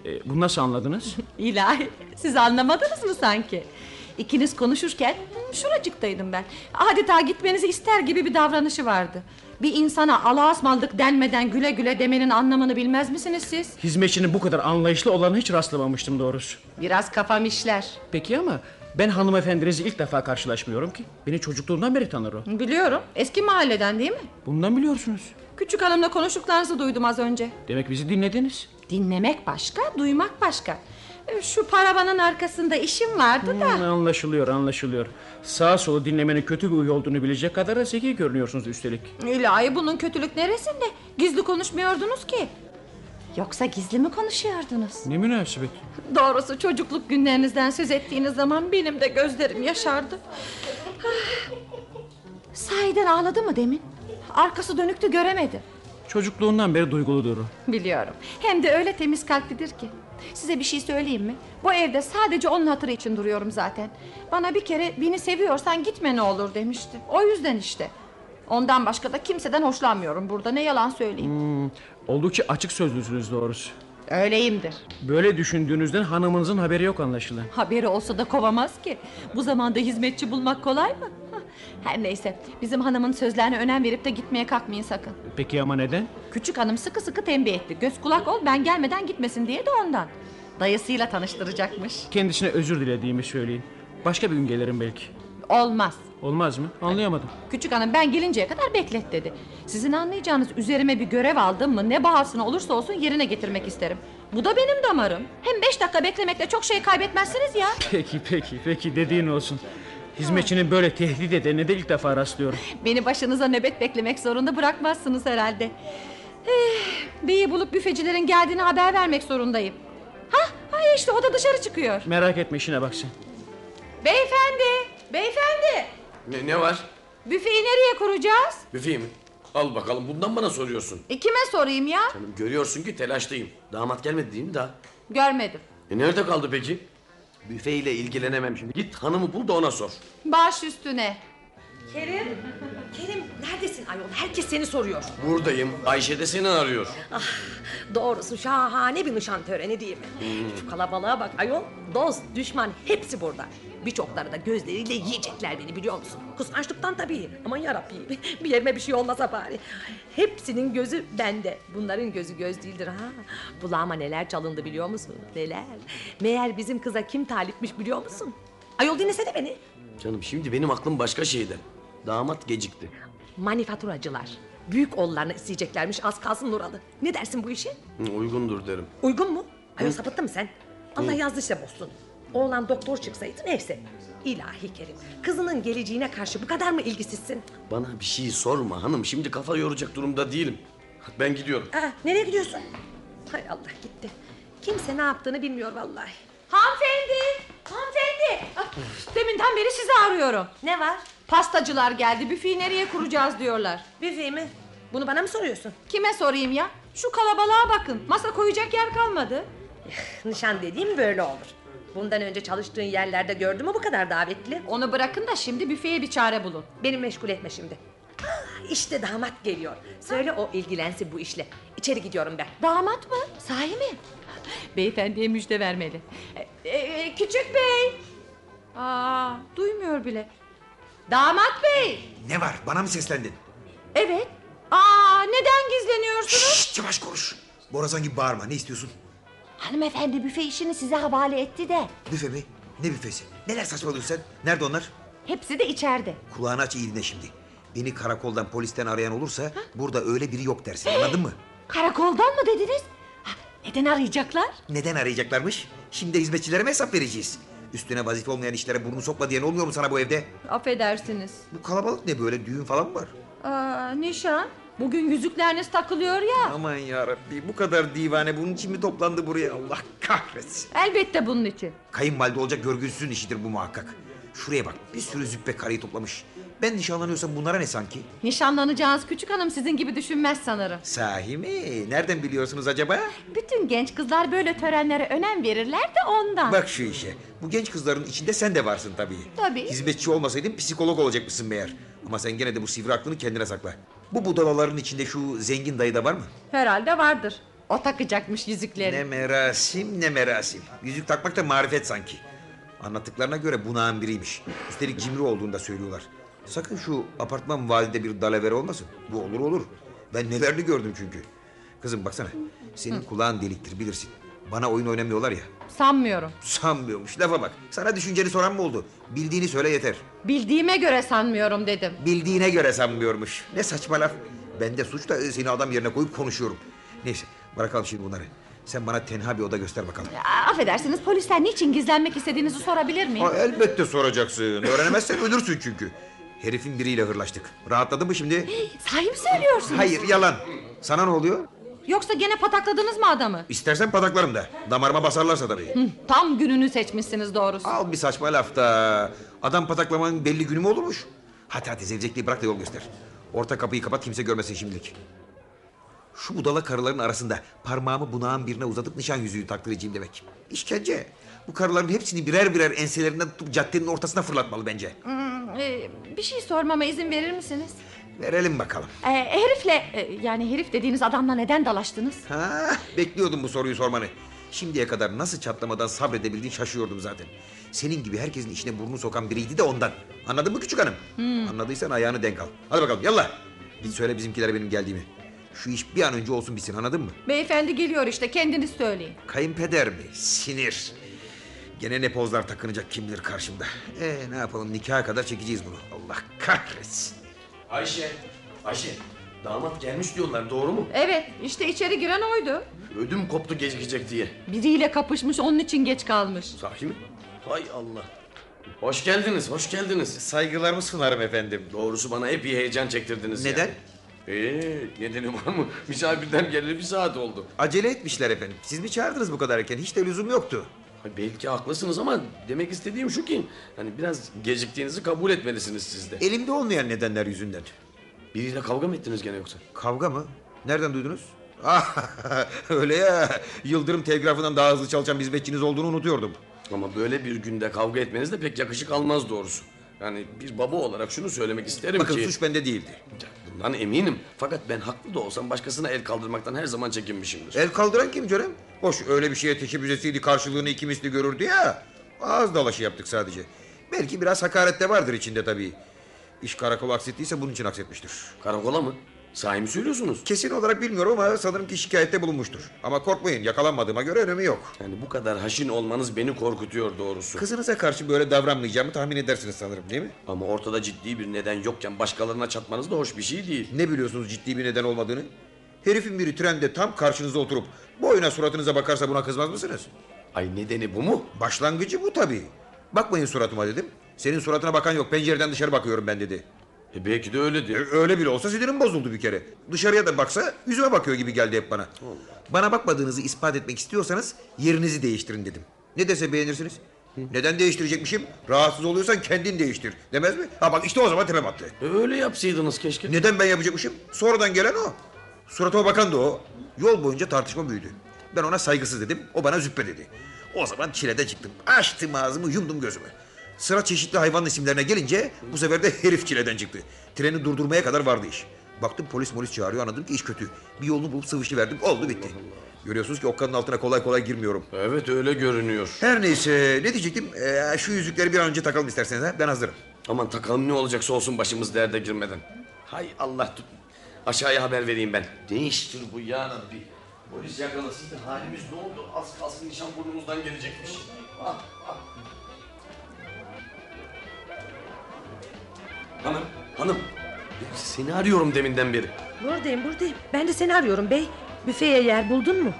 E, bunu nasıl anladınız? İlahi siz anlamadınız mı sanki? İkiniz konuşurken "Hmm, şuracıktaydım ben. Adeta gitmenizi ister gibi bir davranışı vardı. Bir insana Allah'a ısmarladık denmeden güle güle demenin anlamını bilmez misiniz siz? Hizmetçinin bu kadar anlayışlı olanı hiç rastlamamıştım doğrusu. Biraz kafam işler. Peki ama ben hanımefendinizle ilk defa karşılaşmıyorum ki. Beni çocukluğundan beri tanır o. Biliyorum eski mahalleden değil mi? Bundan biliyorsunuz. Küçük hanımla konuştuklarınızı duydum az önce. Demek bizi dinlediniz. Dinlemek başka, duymak başka. Şu paravanın arkasında işim vardı da. Hmm, anlaşılıyor anlaşılıyor. Sağ solu dinlemenin kötü bir huy olduğunu bilecek kadar da zeki görünüyorsunuz üstelik. İlahi bunun kötülük neresinde? Gizli konuşmuyordunuz ki. Yoksa gizli mi konuşuyordunuz? Ne münasebet. Doğrusu çocukluk günlerinizden söz ettiğiniz zaman benim de gözlerim yaşardı. Ah. Sahiden ağladı mı demin? Arkası dönüktü göremedim. Çocukluğundan beri duyguludur o. Biliyorum. Hem de öyle temiz kalplidir ki. Size bir şey söyleyeyim mi? Bu evde sadece onun hatırı için duruyorum zaten. Bana bir kere beni seviyorsan gitme ne olur demişti. O yüzden işte. Ondan başka da kimseden hoşlanmıyorum burada ne yalan söyleyeyim. Hmm, oldukça açık sözlüsünüz doğrusu. Öyleyimdir. Böyle düşündüğünüzden hanımınızın haberi yok anlaşılan. Haberi olsa da kovamaz ki. Bu zamanda hizmetçi bulmak kolay mı? Her neyse bizim hanımın sözlerine önem verip de gitmeye kalkmayın sakın. Peki ama neden? Küçük hanım sıkı sıkı tembih etti. Göz kulak ol ben gelmeden gitmesin diye de ondan. Dayısıyla tanıştıracakmış. Kendisine özür dilediğimi söyleyin. Başka bir gün gelirim belki. Olmaz. Olmaz mı? Anlayamadım. Küçük hanım ben gelinceye kadar beklet dedi. Sizin anlayacağınız üzerime bir görev aldım mı ne bahasına olursa olsun yerine getirmek isterim. Bu da benim damarım. Hem beş dakika beklemekle çok şey kaybetmezsiniz ya. Peki peki peki dediğin olsun. Hizmetçinin böyle tehdit edene de ilk defa rastlıyorum. Beni başınıza nöbet beklemek zorunda bırakmazsınız herhalde. Eh, beyi bulup büfecilerin geldiğini haber vermek zorundayım. Hah, ha işte o da dışarı çıkıyor. Merak etme işine bak sen. Beyefendi, beyefendi. Ne, ne var? Büfeyi nereye kuracağız? Büfeyi mi? Al bakalım bundan bana soruyorsun. E, kime sorayım ya? Canım görüyorsun ki telaştayım. Damat gelmedi değil mi daha? Görmedim. E nerede kaldı peki? Büfeyle ilgilenemem şimdi. Git hanımı bul da ona sor. Baş üstüne. Kerim, Kerim neredesin ayol? Herkes seni soruyor. Buradayım. Ayşe de seni arıyor. Ah, doğrusu şahane bir nişan töreni değil mi? Şu kalabalığa bak ayol. Dost, düşman hepsi burada. Birçokları da gözleriyle yiyecekler beni biliyor musun? Kıskançlıktan tabii. Aman yarabbim bir yerime bir şey olmasa bari. Hepsinin gözü bende. Bunların gözü göz değildir ha. Kulağıma neler çalındı biliyor musun? Neler? Meğer bizim kıza kim talipmiş biliyor musun? Ayol dinlesene beni. Canım şimdi benim aklım başka şeyde. Damat gecikti. Manifaturacılar. Büyük oğullarını isteyeceklermiş az kalsın Nuralı. Ne dersin bu işe? Hı, uygundur derim. Uygun mu? Ayol sapıttı mı sen? Allah yazdı işte bozsun. Oğlan doktor çıksaydı neyse. İlahi Kerim. Kızının geleceğine karşı bu kadar mı ilgisizsin? Bana bir şey sorma hanım. Şimdi kafa yoracak durumda değilim. Ben gidiyorum. Aa, nereye gidiyorsun? Hay Allah gitti. Kimse ne yaptığını bilmiyor vallahi. Hanımefendi, hanımefendi. Ah, Deminden beri sizi arıyorum. Ne var? Pastacılar geldi. Büfeyi nereye kuracağız diyorlar. Büfe mi? Bunu bana mı soruyorsun? Kime sorayım ya? Şu kalabalığa bakın. Masa koyacak yer kalmadı. Nişan dediğim böyle olur. Bundan önce çalıştığın yerlerde gördün mü bu kadar davetli? Onu bırakın da şimdi büfeye bir çare bulun. Beni meşgul etme şimdi. Ah, İşte damat geliyor. Söyle o ilgilensin bu işle. İçeri gidiyorum ben. Damat mı? Sahi mi? Beyefendiye müjde vermeli. E, e, küçük bey. Aa, duymuyor bile. Damat bey. Ne var bana mı seslendin? Evet. Aa, neden gizleniyorsunuz? Şşş yavaş konuş. Borazan gibi bağırma ne istiyorsun? Hanımefendi büfe işini size havale etti de. Büfe mi? Ne büfesi? Neler saçmalıyorsun sen? Nerede onlar? Hepsi de içeride. Kulağını aç iyi dinle şimdi. Beni karakoldan polisten arayan olursa burada öyle biri yok dersin anladın mı? Karakoldan mı dediniz? Ha, neden arayacaklar? Neden arayacaklarmış? Şimdi hizmetçilere mi hesap vereceğiz? Üstüne vazife olmayan işlere burnu sokma diyen olmuyor mu sana bu evde? Affedersiniz. Bu kalabalık ne böyle düğün falan mı var? Aa, nişan. Bugün yüzükleriniz takılıyor ya. Aman yarabbi bu kadar divane bunun için mi toplandı buraya Allah kahretsin. Elbette bunun için. Kayınvalide olacak görgüsüzün işidir bu muhakkak. Şuraya bak bir sürü züppe karıyı toplamış. Ben nişanlanıyorsam bunlara ne sanki? Nişanlanacağınız küçük hanım sizin gibi düşünmez sanırım. Sahi mi? Nereden biliyorsunuz acaba? Bütün genç kızlar böyle törenlere önem verirler de ondan. Bak şu işe. Bu genç kızların içinde sen de varsın tabii. Tabii. Hizmetçi olmasaydın psikolog olacakmışsın meğer. Ama sen gene de bu sivri aklını kendine sakla. Bu budalaların içinde şu zengin dayı da var mı? Herhalde vardır. O takacakmış yüzükleri. Ne merasim ne merasim. Yüzük takmak da marifet sanki. Anlattıklarına göre bunağın biriymiş. Üstelik cimri olduğunu da söylüyorlar. Sakın şu apartman valide bir dalavere olmasın. Bu olur olur. Ben nelerini gördüm çünkü. Kızım baksana. Senin kulağın deliktir bilirsin. Bana oyun oynamıyorlar ya. Sanmıyorum. Sanmıyormuş lafa bak. Sana düşünceni soran mı oldu? Bildiğini söyle yeter. Bildiğime göre sanmıyorum dedim. Bildiğine göre sanmıyormuş. Ne saçma laf. Ben de suçla seni adam yerine koyup konuşuyorum. Neyse bırakalım şimdi bunları. Sen bana tenha bir oda göster bakalım. Aa, Affedersiniz polisler niçin gizlenmek istediğinizi sorabilir miyim? Aa, elbette soracaksın. Öğrenemezsen ölürsün çünkü. Herifin biriyle hırlaştık. Rahatladın mı şimdi? Sahi mi söylüyorsunuz? Hayır yalan. Sana ne oluyor? Yoksa gene patakladınız mı adamı? İstersen pataklarım da. Damarıma basarlarsa tabii. Hı, tam gününü seçmişsiniz doğrusu. Al bir saçma laf da. Adam pataklamanın belli günü mü olurmuş? Hadi hadi zevzekliği bırak da yol göster. Orta kapıyı kapat kimse görmesin şimdilik. Şu budala karıların arasında parmağımı bunağın birine uzatıp nişan yüzüğü taktıracağım demek. İşkence. Bu karıların hepsini birer birer enselerinden tutup caddenin ortasına fırlatmalı bence. Hmm, e, bir şey sormama izin verir misiniz? Verelim bakalım. E, herifle e, yani herif dediğiniz adamla neden dalaştınız? Ha, bekliyordum bu soruyu sormanı. Şimdiye kadar nasıl çatlamadan sabredebildin şaşıyordum zaten. Senin gibi herkesin işine burnunu sokan biriydi de ondan. Anladın mı küçük hanım? Anladıysan ayağını denk al. Hadi bakalım yallah. Git söyle bizimkilere benim geldiğimi. Şu iş bir an önce olsun bitsin anladın mı? Beyefendi geliyor işte kendiniz söyleyin. Kayınpeder mi? Sinir. Gene ne pozlar takınacak kim bilir karşımda. Ee, ne yapalım nikaha kadar çekeceğiz bunu. Allah kahretsin. Ayşe, Ayşe. Damat gelmiş diyorlar doğru mu? Evet işte içeri giren oydu. Ödüm koptu gecikecek diye. Biriyle kapışmış onun için geç kalmış. Sahi mi? Hay Allah. Hoş geldiniz, hoş geldiniz. Saygılarımı sunarım efendim. Doğrusu bana epey heyecan çektirdiniz Neden? yani. Ee, nedeni var mı? Misafirden geleli bir saat oldu. Acele etmişler efendim. Siz mi çağırdınız bu kadar erken? Hiç de lüzum yoktu. Belki haklısınız ama demek istediğim şu ki... ...hani biraz geciktiğinizi kabul etmelisiniz siz de. Elimde olmayan nedenler yüzünden. Biriyle kavga mı ettiniz gene yoksa? Kavga mı? Nereden duydunuz? Ah, öyle ya. Yıldırım telgrafından daha hızlı çalışan bir hizmetçiniz olduğunu unutuyordum. Ama böyle bir günde kavga etmeniz de pek yakışık almaz doğrusu. Yani bir baba olarak şunu söylemek isterim Bakın ki... suç bende değildi. Bundan eminim. Fakat ben haklı da olsam başkasına el kaldırmaktan her zaman çekinmişimdir. El kaldıran kim canım? Hoş öyle bir şeye teşebbüs etseydi karşılığını iki misli görürdü ya. Ağız dalaşı yaptık sadece. Belki biraz hakaret de vardır içinde tabii. İş karakol aksettiyse bunun için aksetmiştir. Karakola mı? Sahi mi söylüyorsunuz? Kesin olarak bilmiyorum ama sanırım ki şikayette bulunmuştur. Ama korkmayın yakalanmadığıma göre önemi yok. Yani bu kadar haşin olmanız beni korkutuyor doğrusu. Kızınıza karşı böyle davranmayacağımı tahmin edersiniz sanırım değil mi? Ama ortada ciddi bir neden yokken başkalarına çatmanız da hoş bir şey değil. Ne biliyorsunuz ciddi bir neden olmadığını? Herifin biri trende tam karşınıza oturup boyuna suratınıza bakarsa buna kızmaz mısınız? Ay nedeni bu mu? Başlangıcı bu tabii. Bakmayın suratıma dedim. Senin suratına bakan yok pencereden dışarı bakıyorum ben dedi. E belki de öyledir. E, öyle bile olsa sinirim bozuldu bir kere. Dışarıya da baksa yüzüme bakıyor gibi geldi hep bana. Bana bakmadığınızı ispat etmek istiyorsanız yerinizi değiştirin dedim. Ne dese beğenirsiniz? Neden değiştirecekmişim? Rahatsız oluyorsan kendin değiştir. Demez mi? Ha bak işte o zaman tepem attı. E öyle yapsaydınız keşke. Neden ben yapacakmışım? Sonradan gelen o. Suratıma bakan da o. Yol boyunca tartışma büyüdü. Ben ona saygısız dedim, o bana züppe dedi. O zaman çilede çıktım. Açtım ağzımı, yumdum gözümü. Sıra çeşitli hayvan isimlerine gelince bu sefer de herif çileden çıktı. Treni durdurmaya kadar vardı iş. Baktım polis polis çağırıyor anladım ki iş kötü. Bir yolunu bulup sıvıştı verdim oldu bitti. Görüyorsunuz ki okkanın altına kolay kolay girmiyorum. Evet öyle görünüyor. Her neyse ne diyecektim? Ee, şu yüzükleri bir an önce takalım isterseniz ha? Ben hazırım. Aman takalım ne olacaksa olsun başımız derde girmeden. Hay Allah tut. Aşağıya haber vereyim ben. Ne iştir bu ya Rabbi? Polis yakalasıydı halimiz ne oldu? Az kalsın nişan burnumuzdan gelecekmiş. Ah, ah. Hanım, hanım. Seni arıyorum deminden beri. Buradayım buradayım. Ben de seni arıyorum bey. Büfeye yer buldun mu?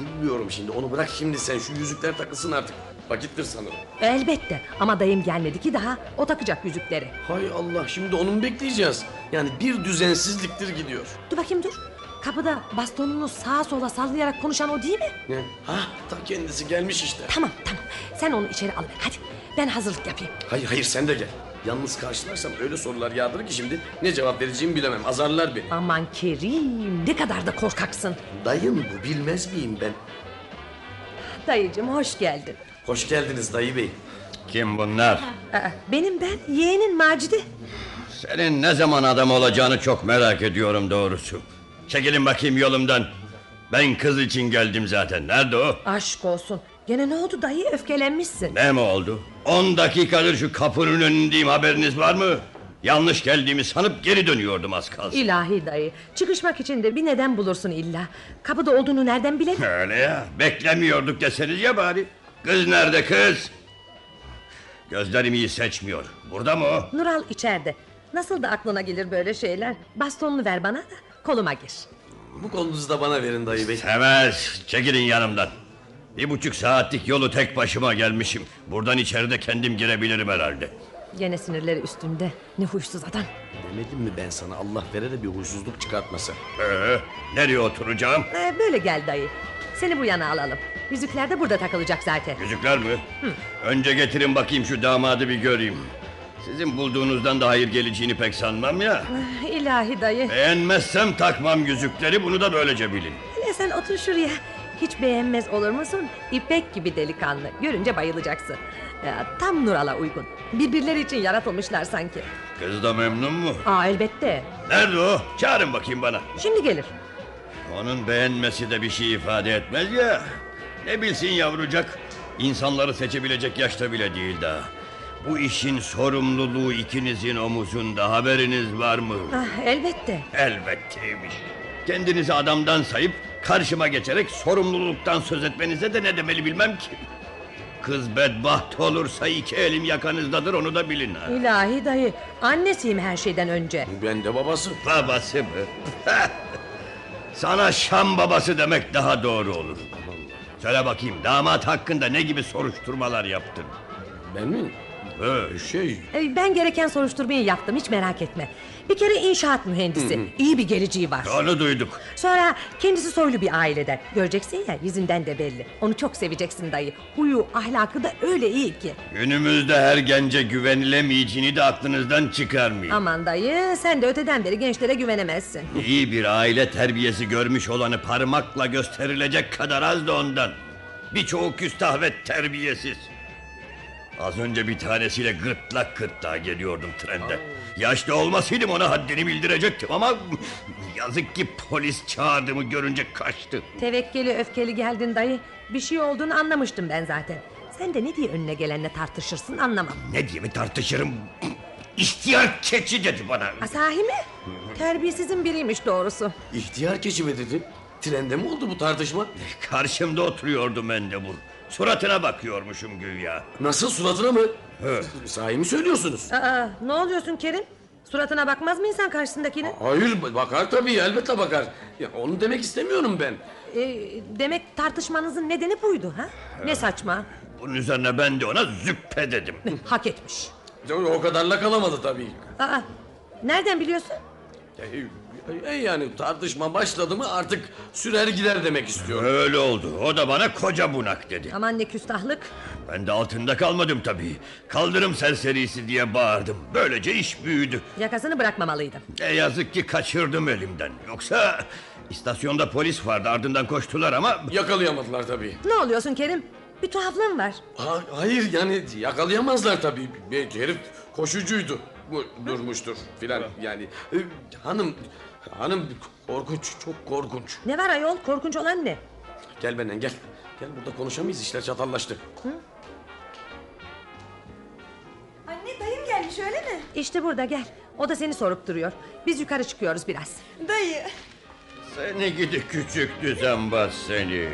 Bilmiyorum şimdi onu bırak şimdi sen şu yüzükler takılsın artık. Vakittir sanırım. Elbette ama dayım gelmedi ki daha o takacak yüzükleri. Hay Allah şimdi onu mu bekleyeceğiz? Yani bir düzensizliktir gidiyor. Dur bakayım dur. Kapıda bastonunu sağa sola sallayarak konuşan o değil mi? Ne? Ha ta kendisi gelmiş işte. Tamam tamam sen onu içeri al hadi ben hazırlık yapayım. Hayır hayır sen de gel. Yalnız karşılarsam öyle sorular yağdırır ki şimdi ne cevap vereceğimi bilemem. Azarlar beni. Aman Kerim ne kadar da korkaksın. Dayım bu bilmez miyim ben? Dayıcım hoş geldin. Hoş geldiniz dayı bey. Kim bunlar? Aa, benim ben yeğenin Macide. Senin ne zaman adam olacağını çok merak ediyorum doğrusu. Çekilin bakayım yolumdan. Ben kız için geldim zaten. Nerede o? Aşk olsun. Gene ne oldu dayı öfkelenmişsin. Ne mi oldu? On dakikadır şu kapının önündeyim haberiniz var mı? Yanlış geldiğimi sanıp geri dönüyordum az kalsın. İlahi dayı çıkışmak için de bir neden bulursun illa. Kapıda olduğunu nereden bilelim? Öyle ya beklemiyorduk deseniz ya bari. Kız nerede kız? Gözlerim iyi seçmiyor. Burada mı o? Nural içeride. Nasıl da aklına gelir böyle şeyler? Bastonunu ver bana da koluma gir. Bu konunuzu da bana verin dayı bey. Sevmez. Çekilin yanımdan. Bir buçuk saatlik yolu tek başıma gelmişim. Buradan içeride kendim girebilirim herhalde. Gene sinirleri üstünde. Ne huysuz adam. Demedim mi ben sana Allah vere de bir huysuzluk çıkartmasa. Ee, nereye oturacağım? Ee, böyle gel dayı. Seni bu yana alalım. Yüzükler de burada takılacak zaten. Yüzükler mi? Önce getirin bakayım şu damadı bir göreyim. Sizin bulduğunuzdan da hayır geleceğini pek sanmam ya. Ah, İlahi dayı. Beğenmezsem takmam yüzükleri bunu da böylece bilin. Hele sen otur şuraya. Hiç beğenmez olur musun? İpek gibi delikanlı. Görünce bayılacaksın. Ya, tam Nural'a uygun. Birbirleri için yaratılmışlar sanki. Kız da memnun mu? Aa elbette. Nerede o? Çağırın bakayım bana. Şimdi gelir. Onun beğenmesi de bir şey ifade etmez ya. Ne bilsin yavrucak. İnsanları seçebilecek yaşta bile değil daha. Bu işin sorumluluğu ikinizin omuzunda haberiniz var mı? Ah, elbette. Elbetteymiş. Kendinizi adamdan sayıp karşıma geçerek sorumluluktan söz etmenize de ne demeli bilmem ki. Kız bedbaht olursa iki elim yakanızdadır onu da bilin ha. İlahi dayı. Annesiyim her şeyden önce. Ben de babası. Babası mı? Sana Şam babası demek daha doğru olur. Söyle bakayım damat hakkında ne gibi soruşturmalar yaptın? Ben mi? He. Şey Ben gereken soruşturmayı yaptım hiç merak etme. Bir kere inşaat mühendisi. İyi bir geleceği var. Onu duyduk. Sonra kendisi soylu bir aileden. Göreceksin ya yüzünden de belli. Onu çok seveceksin dayı. Huyu ahlakı da öyle iyi ki. Günümüzde her gence güvenilemeyeceğini de aklınızdan çıkarmayın. Aman dayı sen de öteden beri gençlere güvenemezsin. İyi bir aile terbiyesi görmüş olanı parmakla gösterilecek kadar az da ondan. Birçoğu küstah ve terbiyesiz. Az önce bir tanesiyle gırtlak gırtlağa geliyordum trende. Yaşlı olmasaydım ona haddini bildirecektim ama... ...yazık ki polis çağırdığımı görünce kaçtı. Tevekkeli öfkeli geldin dayı. Bir şey olduğunu anlamıştım ben zaten. Sen de ne diye önüne gelenle tartışırsın anlamam. Ne diye mi tartışırım? İhtiyar keçi dedi bana. Ha, sahi mi? Terbiyesizin biriymiş doğrusu. ihtiyar keçi mi dedin? Trende mi oldu bu tartışma? Karşımda oturuyordu mendebur. Suratına bakıyormuşum güya. Nasıl suratına mı? He. Sahi mi söylüyorsunuz? Aa, ne oluyorsun Kerim? Suratına bakmaz mı insan karşısındakinin? Hayır bakar tabii elbette bakar. Ya, onu demek istemiyorum ben. Ee, demek tartışmanızın nedeni buydu ha? Ne saçma. Bunun üzerine ben de ona züppe dedim. Hak etmiş. O kadarla kalamadı tabii. Aa, nereden biliyorsun? E, e, yani tartışma başladı mı artık sürer gider demek istiyorum. Öyle oldu. O da bana koca bunak dedi. Aman ne küstahlık. Ben de altında kalmadım tabii. Kaldırım serserisi diye bağırdım. Böylece iş büyüdü. Yakasını bırakmamalıydım. Ne yazık ki kaçırdım elimden. Yoksa istasyonda polis vardı ardından koştular ama... Yakalayamadılar tabii. Ne oluyorsun Kerim? Bir tuhaflığın var. Ha, hayır yani yakalayamazlar tabii. Belki herif koşucuydu. Bu durmuştur filan yani. E, hanım hanım korkunç çok korkunç. Ne var ayol? Korkunç olan ne? Gel benden gel. Gel burada konuşamayız işler çatallaştı. Anne dayım gelmiş öyle mi? İşte burada gel. O da seni sorup duruyor. Biz yukarı çıkıyoruz biraz. Dayı. Seni gidi küçük düzenbaz seni.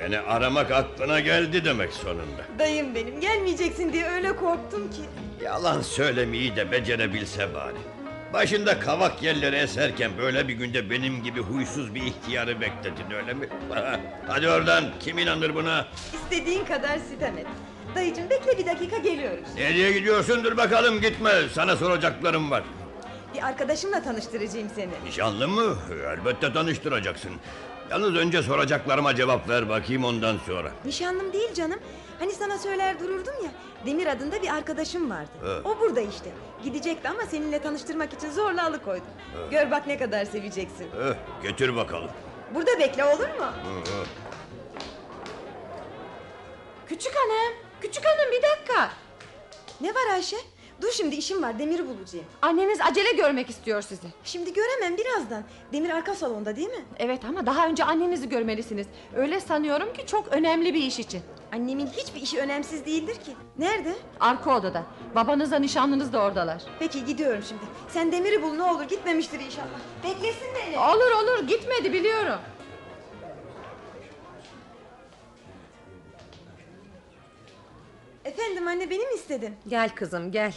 Beni aramak aklına geldi demek sonunda. Dayım benim gelmeyeceksin diye öyle korktum ki. Yalan söylemeyi de becerebilse bari. Başında kavak yerleri eserken böyle bir günde benim gibi huysuz bir ihtiyarı bekledin öyle mi? Hadi oradan kim inanır buna? İstediğin kadar sitem et. Dayıcım bekle bir dakika geliyoruz. Nereye gidiyorsun dur bakalım gitme sana soracaklarım var. Bir arkadaşımla tanıştıracağım seni. Nişanlı mı? Elbette tanıştıracaksın. Yalnız önce soracaklarıma cevap ver bakayım ondan sonra. Nişanlım değil canım. Hani sana söyler dururdum ya. Demir adında bir arkadaşım vardı. Evet. O burada işte. Gidecekti ama seninle tanıştırmak için zorla alıkoydum. Gör bak ne kadar seveceksin. Eh, getir bakalım. Burada bekle olur mu? Hı. Küçük hanım. Küçük hanım bir dakika. Ne var Ayşe? Dur şimdi işim var Demir'i bulacağım. Anneniz acele görmek istiyor sizi. Şimdi göremem birazdan. Demir arka salonda değil mi? Evet ama daha önce annenizi görmelisiniz. Öyle sanıyorum ki çok önemli bir iş için. Annemin hiçbir işi önemsiz değildir ki. Nerede? Arka odada. Babanızla nişanlınız da oradalar. Peki gidiyorum şimdi. Sen Demir'i bul ne olur gitmemiştir inşallah. Beklesin beni. Olur olur gitmedi biliyorum. Efendim anne beni mi istedin? Gel kızım gel.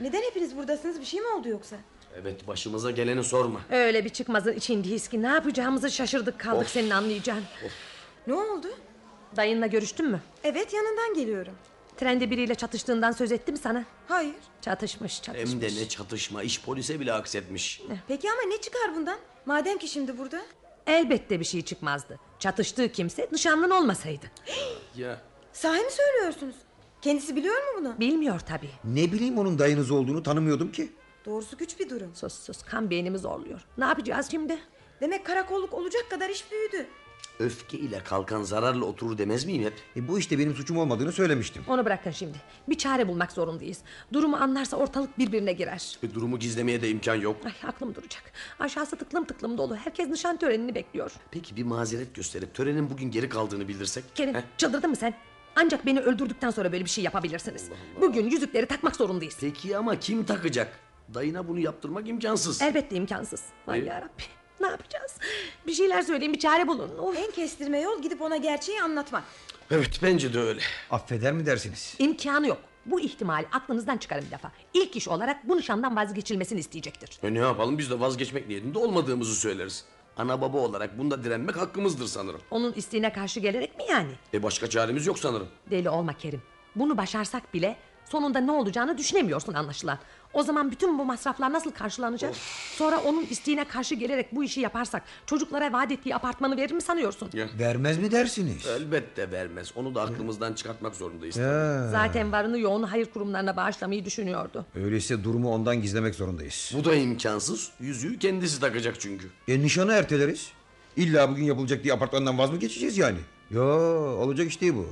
Neden hepiniz buradasınız bir şey mi oldu yoksa? Evet başımıza geleni sorma. Öyle bir çıkmazın içindeyiz ki ne yapacağımızı şaşırdık kaldık senin anlayacağın. Ne oldu? Dayınla görüştün mü? Evet yanından geliyorum. Trende biriyle çatıştığından söz etti mi sana? Hayır. Çatışmış çatışmış. Hem de ne çatışma iş polise bile aksetmiş. Peki ama ne çıkar bundan? Madem ki şimdi burada. Elbette bir şey çıkmazdı. Çatıştığı kimse nişanlın olmasaydı. Ya Sahi mi söylüyorsunuz? Kendisi biliyor mu bunu? Bilmiyor tabii. Ne bileyim onun dayınız olduğunu tanımıyordum ki. Doğrusu güç bir durum. Sus sus kan beynimi zorluyor. Ne yapacağız şimdi? Demek karakolluk olacak kadar iş büyüdü. öfke ile kalkan zararla oturur demez miyim hep? E, bu işte benim suçum olmadığını söylemiştim. Onu bırakın şimdi. Bir çare bulmak zorundayız. Durumu anlarsa ortalık birbirine girer. E, durumu gizlemeye de imkan yok. Ay aklım duracak. Aşağısı tıklım tıklım dolu. Herkes nişan törenini bekliyor. Peki bir mazeret gösterip törenin bugün geri kaldığını bildirsek? Kerim Heh? çıldırdın mı sen? Ancak beni öldürdükten sonra böyle bir şey yapabilirsiniz. Bugün yüzükleri takmak zorundayız. Peki ama kim takacak? Dayına bunu yaptırmak imkansız. Elbette imkansız. Ay E? yarabbi. Ne yapacağız? Bir şeyler söyleyin bir çare bulun. Of. En kestirme yol gidip ona gerçeği anlatmak. Evet bence de öyle. Affeder mi dersiniz? İmkanı yok. Bu ihtimali aklınızdan çıkarın bir defa. İlk iş olarak bu nişandan vazgeçilmesini isteyecektir. E ne yapalım biz de vazgeçmek niyetinde olmadığımızı söyleriz. Ana baba olarak bunda direnmek hakkımızdır sanırım. Onun isteğine karşı gelerek mi yani? E başka çaremiz yok sanırım. Deli olma Kerim. Bunu başarsak bile sonunda ne olacağını düşünemiyorsun anlaşılan. O zaman bütün bu masraflar nasıl karşılanacak? Sonra onun isteğine karşı gelerek bu işi yaparsak çocuklara vaat ettiği apartmanı verir mi sanıyorsun? Ya. Vermez mi dersiniz? Elbette vermez. Onu da aklımızdan çıkartmak zorundayız. Ya, Zaten varını yoğunu hayır kurumlarına bağışlamayı düşünüyordu. öyleyse durumu ondan gizlemek zorundayız. Bu da imkansız. Yüzüğü kendisi takacak çünkü. E nişanı erteleriz. İlla bugün yapılacak diye apartmandan vaz mı geçeceğiz yani? Yo olacak iş değil bu.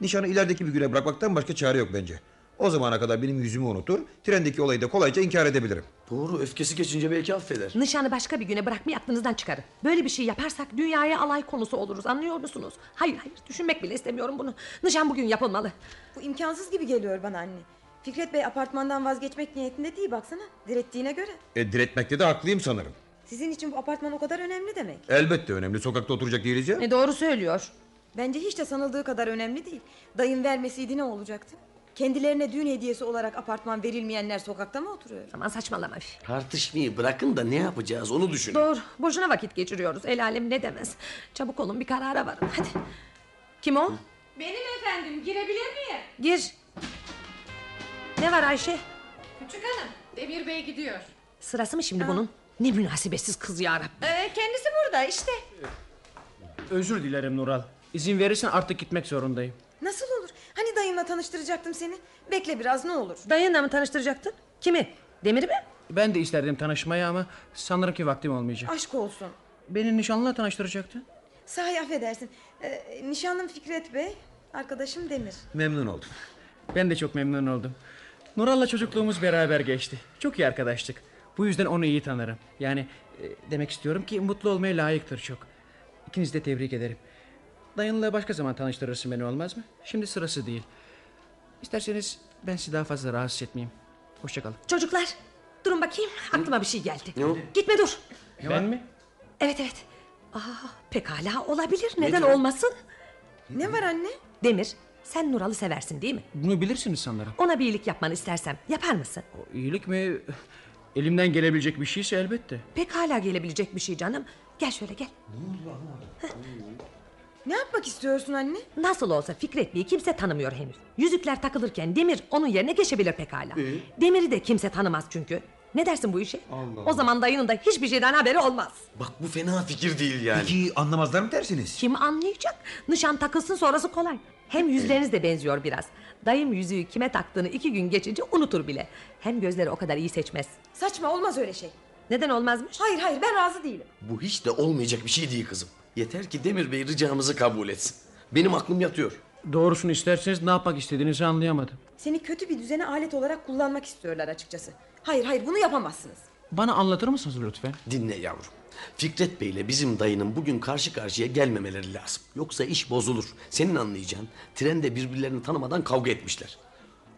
Nişanı ilerideki bir güne bırakmaktan başka çare yok bence. O zamana kadar benim yüzümü unutur, trendeki olayı da kolayca inkar edebilirim. Doğru öfkesi geçince belki affeder. Nişanı başka bir güne bırakmayı aklınızdan çıkarın. Böyle bir şey yaparsak dünyaya alay konusu oluruz anlıyor musunuz? Hayır hayır düşünmek bile istemiyorum bunu. Nişan bugün yapılmalı. Bu imkansız gibi geliyor bana anne. Fikret Bey apartmandan vazgeçmek niyetinde değil baksana. Direttiğine göre. E diretmekte de haklıyım sanırım. Sizin için bu apartman o kadar önemli demek. Elbette önemli sokakta oturacak değiliz ya. E doğru söylüyor. Bence hiç de sanıldığı kadar önemli değil. Dayın vermesiydi ne olacaktı? Kendilerine düğün hediyesi olarak apartman verilmeyenler sokakta mı oturuyor? Aman saçmalama. Tartışmayı bırakın da ne yapacağız onu düşünün. Doğru boşuna vakit geçiriyoruz. El alem ne demez. Çabuk olun bir karara varın hadi. Kim o? Benim efendim girebilir miyim? Gir. Ne var Ayşe? Küçük hanım Demir Bey gidiyor. Sırası mı şimdi bunun? Ne münasebetsiz kız yarabbim. Ee, kendisi burada işte. Özür dilerim Nural. İzin verirsen artık gitmek zorundayım. Nasıl olur? Hani dayımla tanıştıracaktım seni. Bekle biraz ne olur. Dayınla mı tanıştıracaktın? Kimi? Demir'i mi? Ben de isterdim tanışmayı ama sanırım ki vaktim olmayacak. Aşk olsun. Beni nişanlına tanıştıracaktın. Sahi affedersin. Ee, nişanlım Fikret Bey. Arkadaşım Demir. Memnun oldum. Ben de çok memnun oldum. Nural'la çocukluğumuz beraber geçti. Çok iyi arkadaştık. Bu yüzden onu iyi tanırım. Yani e, demek istiyorum ki mutlu olmaya layıktır çok. İkinizi de tebrik ederim. Dayınla başka zaman tanıştırırsın beni olmaz mı? Şimdi sırası değil. İsterseniz ben sizi daha fazla rahatsız etmeyeyim. Hoşçakalın. Çocuklar durun bakayım aklıma bir şey geldi. Ne? Gitme dur. Ben mi? Evet evet. Aa, pekala olabilir neden diyor? olmasın? Ne var anne? Demir sen Nural'ı seversin değil mi? Bunu bilirsiniz sanırım. Ona bir iyilik yapmanı istersem yapar mısın? O iyilik mi? Elimden gelebilecek bir şeyse elbette. Pekala gelebilecek bir şey canım. Gel şöyle gel. Ne yapmak istiyorsun anne? Nasıl olsa Fikret Bey'i kimse tanımıyor henüz. Yüzükler takılırken Demir onun yerine geçebilir pekala. Demir'i de kimse tanımaz çünkü. Ne dersin bu işe? o zaman dayının da hiçbir şeyden haberi olmaz. Bak bu fena fikir değil yani. Peki anlamazlar mı dersiniz? Kim anlayacak? Nişan takılsın sonrası kolay. Hem yüzleriniz de benziyor biraz. Dayım yüzüğü kime taktığını iki gün geçince unutur bile. Hem gözleri o kadar iyi seçmez. Saçma olmaz öyle şey. Neden olmazmış? Hayır hayır ben razı değilim. Bu hiç de olmayacak bir şey değil kızım. Yeter ki Demir Bey ricamızı kabul etsin. Benim aklım yatıyor. Doğrusunu isterseniz ne yapmak istediğinizi anlayamadım. Seni kötü bir düzene alet olarak kullanmak istiyorlar açıkçası. Hayır hayır bunu yapamazsınız. Bana anlatır mısınız lütfen? Dinle yavrum. Fikret Bey ile bizim dayının bugün karşı karşıya gelmemeleri lazım. Yoksa iş bozulur. Senin anlayacağın trende birbirlerini tanımadan kavga etmişler.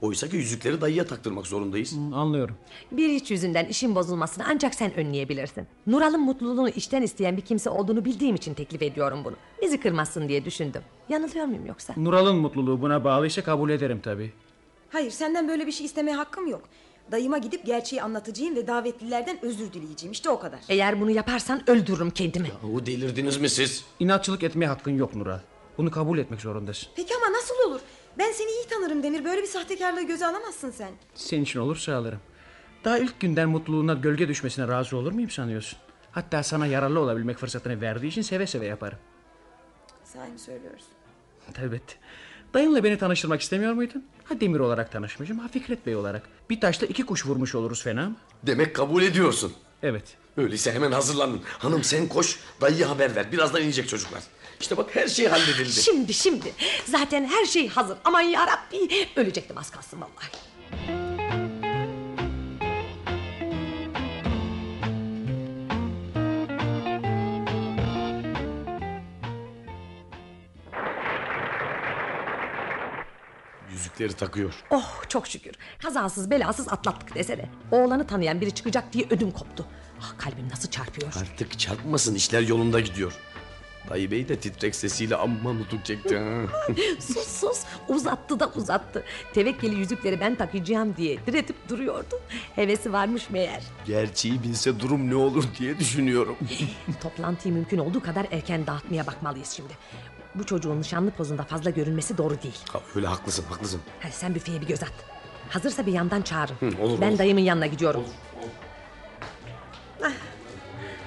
Oysa ki yüzükleri dayıya taktırmak zorundayız. Hı, Anlıyorum. Bir iç yüzünden işin bozulmasını ancak sen önleyebilirsin. Nural'ın mutluluğunu işten isteyen bir kimse olduğunu bildiğim için teklif ediyorum bunu. Bizi kırmazsın diye düşündüm. Yanılıyor muyum yoksa? Nural'ın mutluluğu buna bağlıysa kabul ederim tabii. Hayır senden böyle bir şey istemeye hakkım yok. Dayıma gidip gerçeği anlatacağım ve davetlilerden özür dileyeceğim. İşte o kadar. Eğer bunu yaparsan öldürürüm kendimi. Yahu delirdiniz mi siz? İnatçılık etmeye hakkın yok Nural. Bunu kabul etmek zorundasın. Peki ama nasıl olur? Ben seni iyi tanırım Demir. Böyle bir sahtekarlığı göze alamazsın sen. Senin için olursa alırım. Daha ilk günden mutluluğuna gölge düşmesine razı olur muyum sanıyorsun? Hatta sana yararlı olabilmek fırsatını verdiği için seve seve yaparım. Sahi mi söylüyorsun? Elbette. Dayınla beni tanıştırmak istemiyor muydun? Ha Demir olarak tanışmışım, ha Fikret Bey olarak. Bir taşla iki kuş vurmuş oluruz fena mı? Demek kabul ediyorsun. Evet. Öyleyse hemen hazırlanın. Hanım sen koş dayıya haber ver. Birazdan inecek çocuklar. İşte bak her şey halledildi. Şimdi şimdi. Zaten her şey hazır. Aman yarabbi. Ölecektim az kalsın vallahi. Yüzükleri takıyor. Oh çok şükür. Kazasız belasız atlattık desene. Oğlanı tanıyan biri çıkacak diye ödüm koptu. Ah, kalbim nasıl çarpıyor. Artık çarpmasın işler yolunda gidiyor. Dayı bey de titrek sesiyle amma nutuk çekti. ha. sus sus uzattı da uzattı. Tevekkeli yüzükleri ben takacağım diye diretip duruyordu. Hevesi varmış meğer. Gerçeği bilse durum ne olur diye düşünüyorum. Toplantıyı mümkün olduğu kadar erken dağıtmaya bakmalıyız şimdi. Bu çocuğun nişanlı pozunda fazla görünmesi doğru değil. Ha, Öyle haklısın haklısın. Hadi sen büfeye bir göz at. Hazırsa bir yandan çağırın. Hı, olur, ben olur. dayımın yanına gidiyorum. Ah,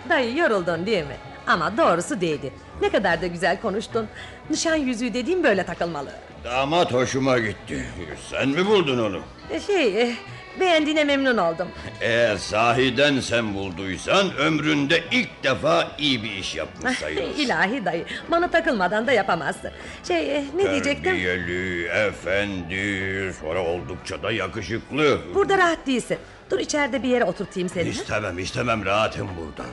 Dayı yoruldun değil mi? Ama doğrusu değdi. Ne kadar da güzel konuştun. Nişan yüzüğü dediğim böyle takılmalı. Damat hoşuma gitti. Sen mi buldun onu? E, Şey, e, beğendiğine memnun oldum. Eğer sahiden sen bulduysan ömründe ilk defa iyi bir iş yapmış sayılırsın. İlahi dayı, bana takılmadan da yapamazsın. Şey, e, ne diyecektim? Terbiyeli, efendi, sonra oldukça da yakışıklı. Burada rahat değilsin. Dur içeride bir yere oturtayım seni. İstemem istemem rahatım burada.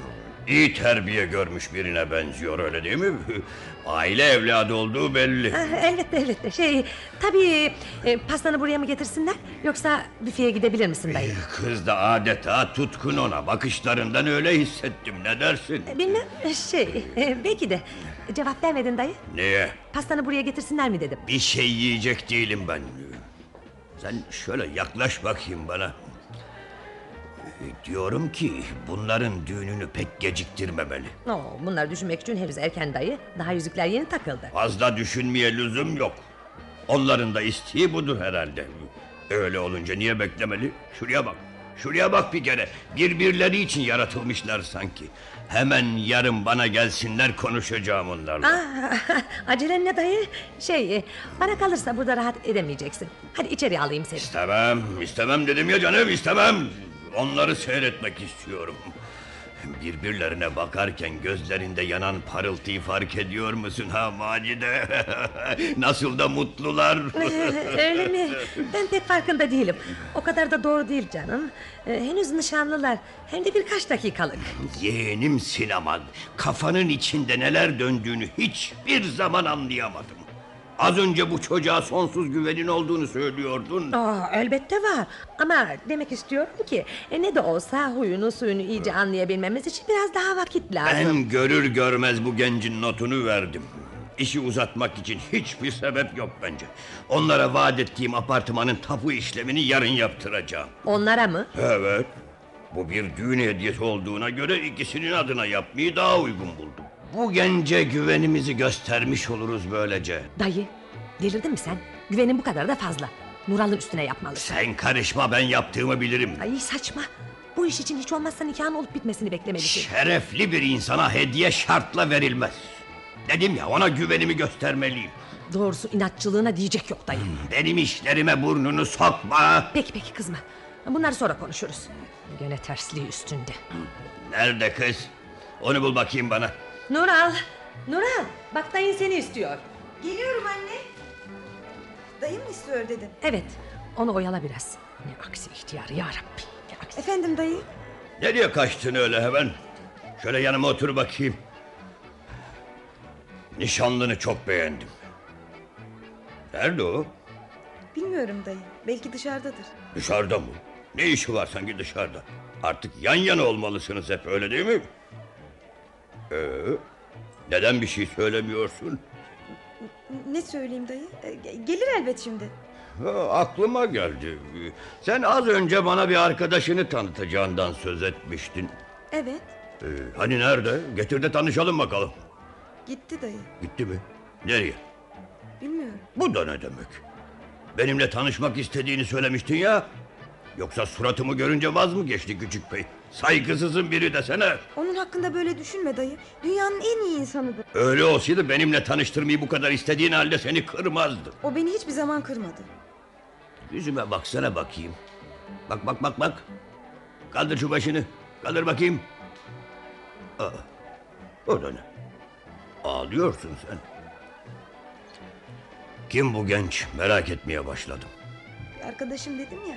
İyi terbiye görmüş birine benziyor öyle değil mi? Aile evladı olduğu belli. Ah, elbette elbette. Şey, tabii e, pastanı buraya mı getirsinler? Yoksa büfeye gidebilir misin dayı? Kız da adeta tutkun ona. Bakışlarından öyle hissettim. Ne dersin? E, Bilmem, şey, e, belki de. Cevap vermedin dayı. Niye? Pastanı buraya getirsinler mi dedim. Bir şey yiyecek değilim ben. Sen şöyle yaklaş bakayım bana. Diyorum ki bunların düğününü pek geciktirmemeli. Oo, bunları düşünmek için henüz erken dayı. Daha yüzükler yeni takıldı. Fazla düşünmeye lüzum yok. Onların da isteği budur herhalde. Öyle olunca niye beklemeli? Şuraya bak. Şuraya bak bir kere. Birbirleri için yaratılmışlar sanki. Hemen yarın bana gelsinler konuşacağım onlarla. Ah, acelen ne dayı? Şey, e, bana kalırsa burada rahat edemeyeceksin. Hadi içeri alayım seni. İstemem, istemem dedim ya canım istemem. Onları seyretmek istiyorum. Birbirlerine bakarken gözlerinde yanan parıltıyı fark ediyor musun ha Macide? Nasıl da mutlular. Öyle mi? Ben pek farkında değilim. O kadar da doğru değil canım. Ee, henüz nişanlılar. Hem de birkaç dakikalık. Yeğenim Sineman, kafanın içinde neler döndüğünü hiçbir zaman anlayamadım. Az önce bu çocuğa sonsuz güvenin olduğunu söylüyordun. Aa, elbette var. Ama demek istiyorum ki e, ne de olsa huyunu suyunu iyice anlayabilmemiz için biraz daha vakit lazım. Ben görür görmez bu gencin notunu verdim. İşi uzatmak için hiçbir sebep yok bence. Onlara vaat ettiğim apartmanın tapu işlemini yarın yaptıracağım. Onlara mı? Evet. Bu bir düğün hediyesi olduğuna göre ikisinin adına yapmayı daha uygun buldum. Bu gence güvenimizi göstermiş oluruz böylece. Dayı, delirdin mi sen? Güvenin bu kadar da fazla. Nural'ın üstüne yapmalısın. Sen karışma ben yaptığımı bilirim. Ay saçma. Bu iş için hiç olmazsa nikahın olup bitmesini beklemelisin. Şerefli bir insana hediye şartla verilmez. Dedim ya ona güvenimi göstermeliyim. Doğrusu inatçılığına diyecek yok dayı. Benim işlerime burnunu sokma. Peki peki kızma. Bunları sonra konuşuruz. Gene tersliği üstünde. Nerede kız? Onu bul bakayım bana. Nural, Nural bak dayın seni istiyor. Geliyorum anne. Dayım mı istiyor dedim. Evet, onu oyala biraz. Ne aksi ihtiyar ya Rabbi. Ne aksi. Efendim dayı. Nereye kaçtın öyle hemen? Şöyle yanıma otur bakayım. Nişanlını çok beğendim. Nerede o? Bilmiyorum dayı. Belki dışarıdadır. Dışarıda mı? Ne işi var sanki dışarıda? Artık yan yana olmalısınız hep öyle değil mi? Ee, neden bir şey söylemiyorsun? Ne söyleyeyim dayı? E, ge- Gelir elbet şimdi. Ha, aklıma geldi. Sen az önce bana bir arkadaşını tanıtacağından söz etmiştin. Evet Ee, hani nerede? Getir de tanışalım bakalım. gitti dayı. Gitti mi? Nereye? Bilmiyorum. Bu da ne demek? Benimle tanışmak istediğini söylemiştin ya. Yoksa suratımı görünce vaz mı geçti küçük bey? Saygısızın biri desene. Onun hakkında böyle düşünme dayı. Dünyanın en iyi insanıdır. Öyle olsaydı benimle tanıştırmayı bu kadar istediğin halde seni kırmazdı. O beni hiçbir zaman kırmadı. Yüzüme baksana bakayım. Bak bak bak bak. Kaldır şu başını. Kaldır bakayım. Aa, o da ne? Ağlıyorsun sen. Kim bu genç? Merak etmeye başladım. Bir arkadaşım dedim ya.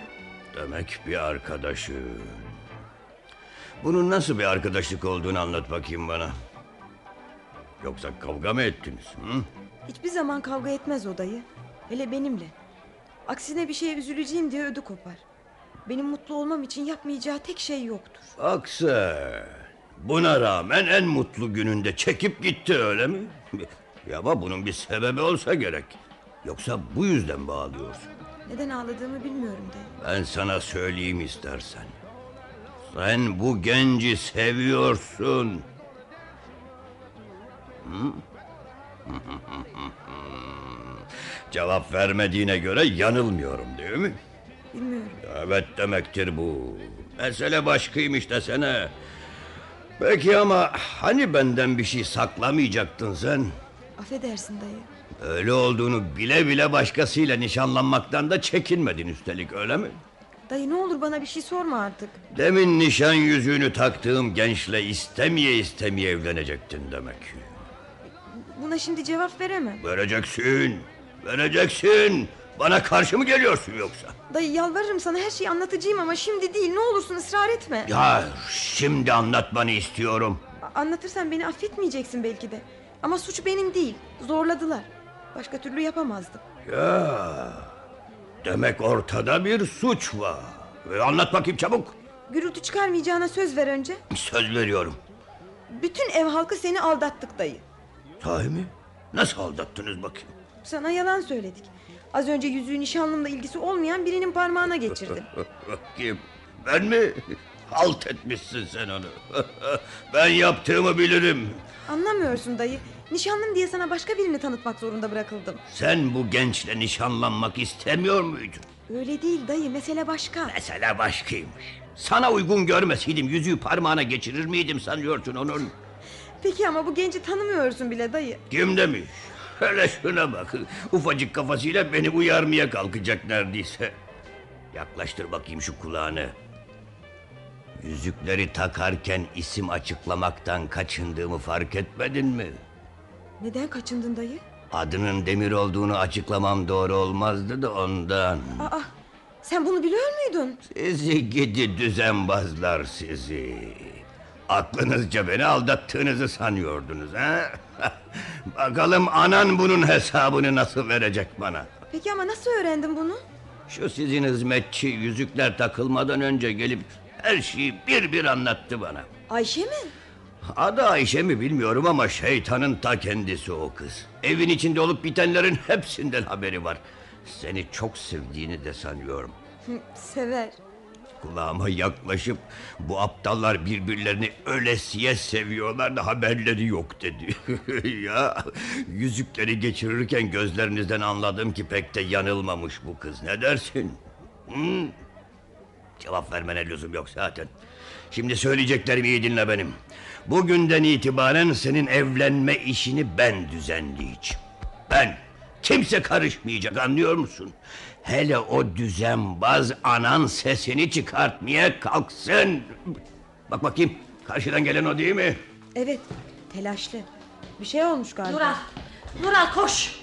Demek bir arkadaşı. Bunun nasıl bir arkadaşlık olduğunu anlat bakayım bana. Yoksa kavga mı ettiniz? Hı? Hiçbir zaman kavga etmez o dayı. Hele benimle. Aksine bir şeye üzüleceğim diye ödü kopar. Benim mutlu olmam için yapmayacağı tek şey yoktur. Bak sen. Buna rağmen en mutlu gününde çekip gitti öyle mi? Ya ama bunun bir sebebi olsa gerek. Yoksa bu yüzden mi ağlıyorsun? Neden ağladığımı bilmiyorum dayı. Ben sana söyleyeyim istersen. Sen bu genci seviyorsun. Hı? Cevap vermediğine göre yanılmıyorum değil mi? Bilmiyorum. Evet demektir bu. Mesele başkaymış desene. Peki ama hani benden bir şey saklamayacaktın sen? Affedersin dayı. Öyle olduğunu bile bile başkasıyla nişanlanmaktan da çekinmedin üstelik öyle mi? Dayı ne olur bana bir şey sorma artık. Demin nişan yüzüğünü taktığım gençle istemeye istemeye evlenecektin demek. Buna şimdi cevap veremem. Vereceksin, vereceksin. Bana karşı mı geliyorsun yoksa? Dayı yalvarırım sana her şeyi anlatacağım ama şimdi değil. Ne olursun ısrar etme. Ya şimdi anlatmanı istiyorum. A- Anlatırsan beni affetmeyeceksin belki de. Ama suç benim değil. Zorladılar. Başka türlü yapamazdım. Ya demek ortada bir suç var. E, Anlat bakayım çabuk. Gürültü çıkarmayacağına söz ver önce. Söz veriyorum. Bütün ev halkı seni aldattık dayı. Sahi mi? Nasıl aldattınız bakayım? Sana yalan söyledik. Az önce yüzüğü nişanlımla ilgisi olmayan birinin parmağına geçirdim. Kim? Ben mi? Halt etmişsin sen onu. ben yaptığımı bilirim. Anlamıyorsun dayı. Nişanlım diye sana başka birini tanıtmak zorunda bırakıldım. Sen bu gençle nişanlanmak istemiyor muydun? Öyle değil dayı mesele başka. Mesele başkaymış. Sana uygun görmeseydim yüzüğü parmağına geçirir miydim sanıyorsun onun? Peki ama bu genci tanımıyorsun bile dayı. Kim demiş? Hele şuna bak. Ufacık kafasıyla beni uyarmaya kalkacak neredeyse. Yaklaştır bakayım şu kulağını. Yüzükleri takarken isim açıklamaktan kaçındığımı fark etmedin mi? Neden kaçındın dayı? Adının Demir olduğunu açıklamam doğru olmazdı da ondan. Aa, sen bunu biliyor muydun? Sizi gidi düzenbazlar sizi. Aklınızca beni aldattığınızı sanıyordunuz ha? Bakalım anan bunun hesabını nasıl verecek bana? Peki ama nasıl öğrendin bunu? Şu sizin hizmetçi yüzükler takılmadan önce gelip her şeyi bir bir anlattı bana. Ayşe mi? Adı Ayşe mi bilmiyorum ama şeytanın ta kendisi o kız. Evin içinde olup bitenlerin hepsinden haberi var. Seni çok sevdiğini de sanıyorum. Sever. Kulağıma yaklaşıp bu aptallar birbirlerini ölesiye seviyorlar da haberleri yok dedi. ya yüzükleri geçirirken gözlerinizden anladım ki pek de yanılmamış bu kız. Ne dersin? Hı? Cevap vermene lüzum yok zaten. Şimdi söyleyeceklerimi iyi dinle benim. Bugünden itibaren senin evlenme işini ben düzenleyeceğim. Ben. Kimse karışmayacak anlıyor musun? Hele o düzenbaz anan sesini çıkartmaya kalksın. Bak bakayım karşıdan gelen o değil mi? Evet telaşlı. Bir şey olmuş galiba. Nural, Nural koş.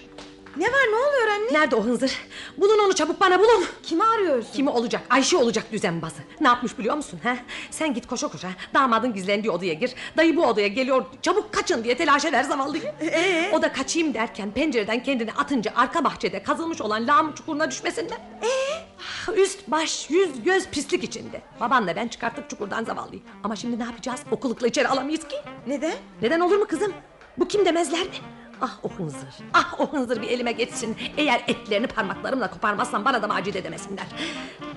Ne var ne oluyor anne? Nerede o hınzır? Bulun onu çabuk bana bulun. Kimi arıyorsun? Kimi olacak? Ayşe olacak düzenbazı. Ne yapmış biliyor musun? He? Sen git koşa koşa damadın gizlendiği odaya gir. Dayı bu odaya geliyor çabuk kaçın diye telaş eder zavallıyı. Ee? O da kaçayım derken pencereden kendini atınca arka bahçede kazılmış olan lağım çukuruna düşmesinden. Ee? Üst baş yüz göz pislik içinde. Babanla ben çıkarttık çukurdan zavallıyı. Ama şimdi ne yapacağız? Okulukla içeri alamayız ki. Neden? Neden olur mu kızım? Bu kim demezler mi? Ah o hınzır. Ah o hınzır bir elime geçsin. Eğer etlerini parmaklarımla koparmazsam bana da macide demesinler.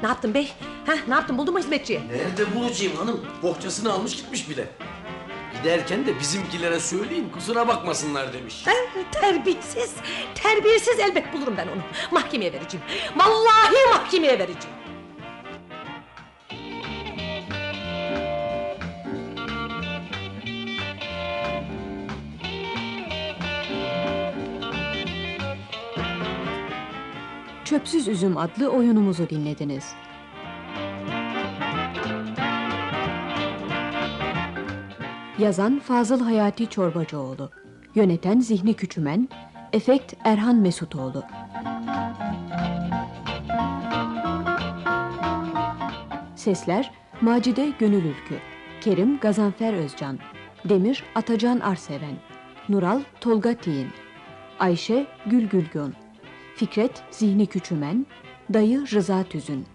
Ne yaptın bey? Ha, ne yaptın buldun mu hizmetçiyi? Nerede bulacağım hanım? Bohçasını almış gitmiş bile. Giderken de bizimkilere söyleyin kusura bakmasınlar demiş. Ha, terbiyesiz. Terbiyesiz elbet bulurum ben onu. Mahkemeye vereceğim. Vallahi mahkemeye vereceğim. Çöpsüz Üzüm adlı oyunumuzu dinlediniz. Yazan Fazıl Hayati Çorbacıoğlu. Yöneten Zihni Küçümen. Efekt Erhan Mesutoğlu. Sesler Macide Gönül Ülkü Kerim Gazanfer Özcan Demir Atacan Arseven Nural Tolga Tiğin Ayşe Gül Fikret Zihni Küçümen, Dayı Rıza Tüzün.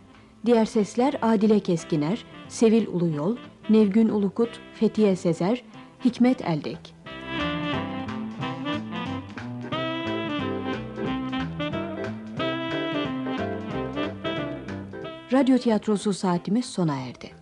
Diğer sesler Adile Keskiner, Sevil Uluyol, Nevgün Ulukut, Fethiye Sezer, Hikmet Eldek. Radyo tiyatrosu saatimiz sona erdi.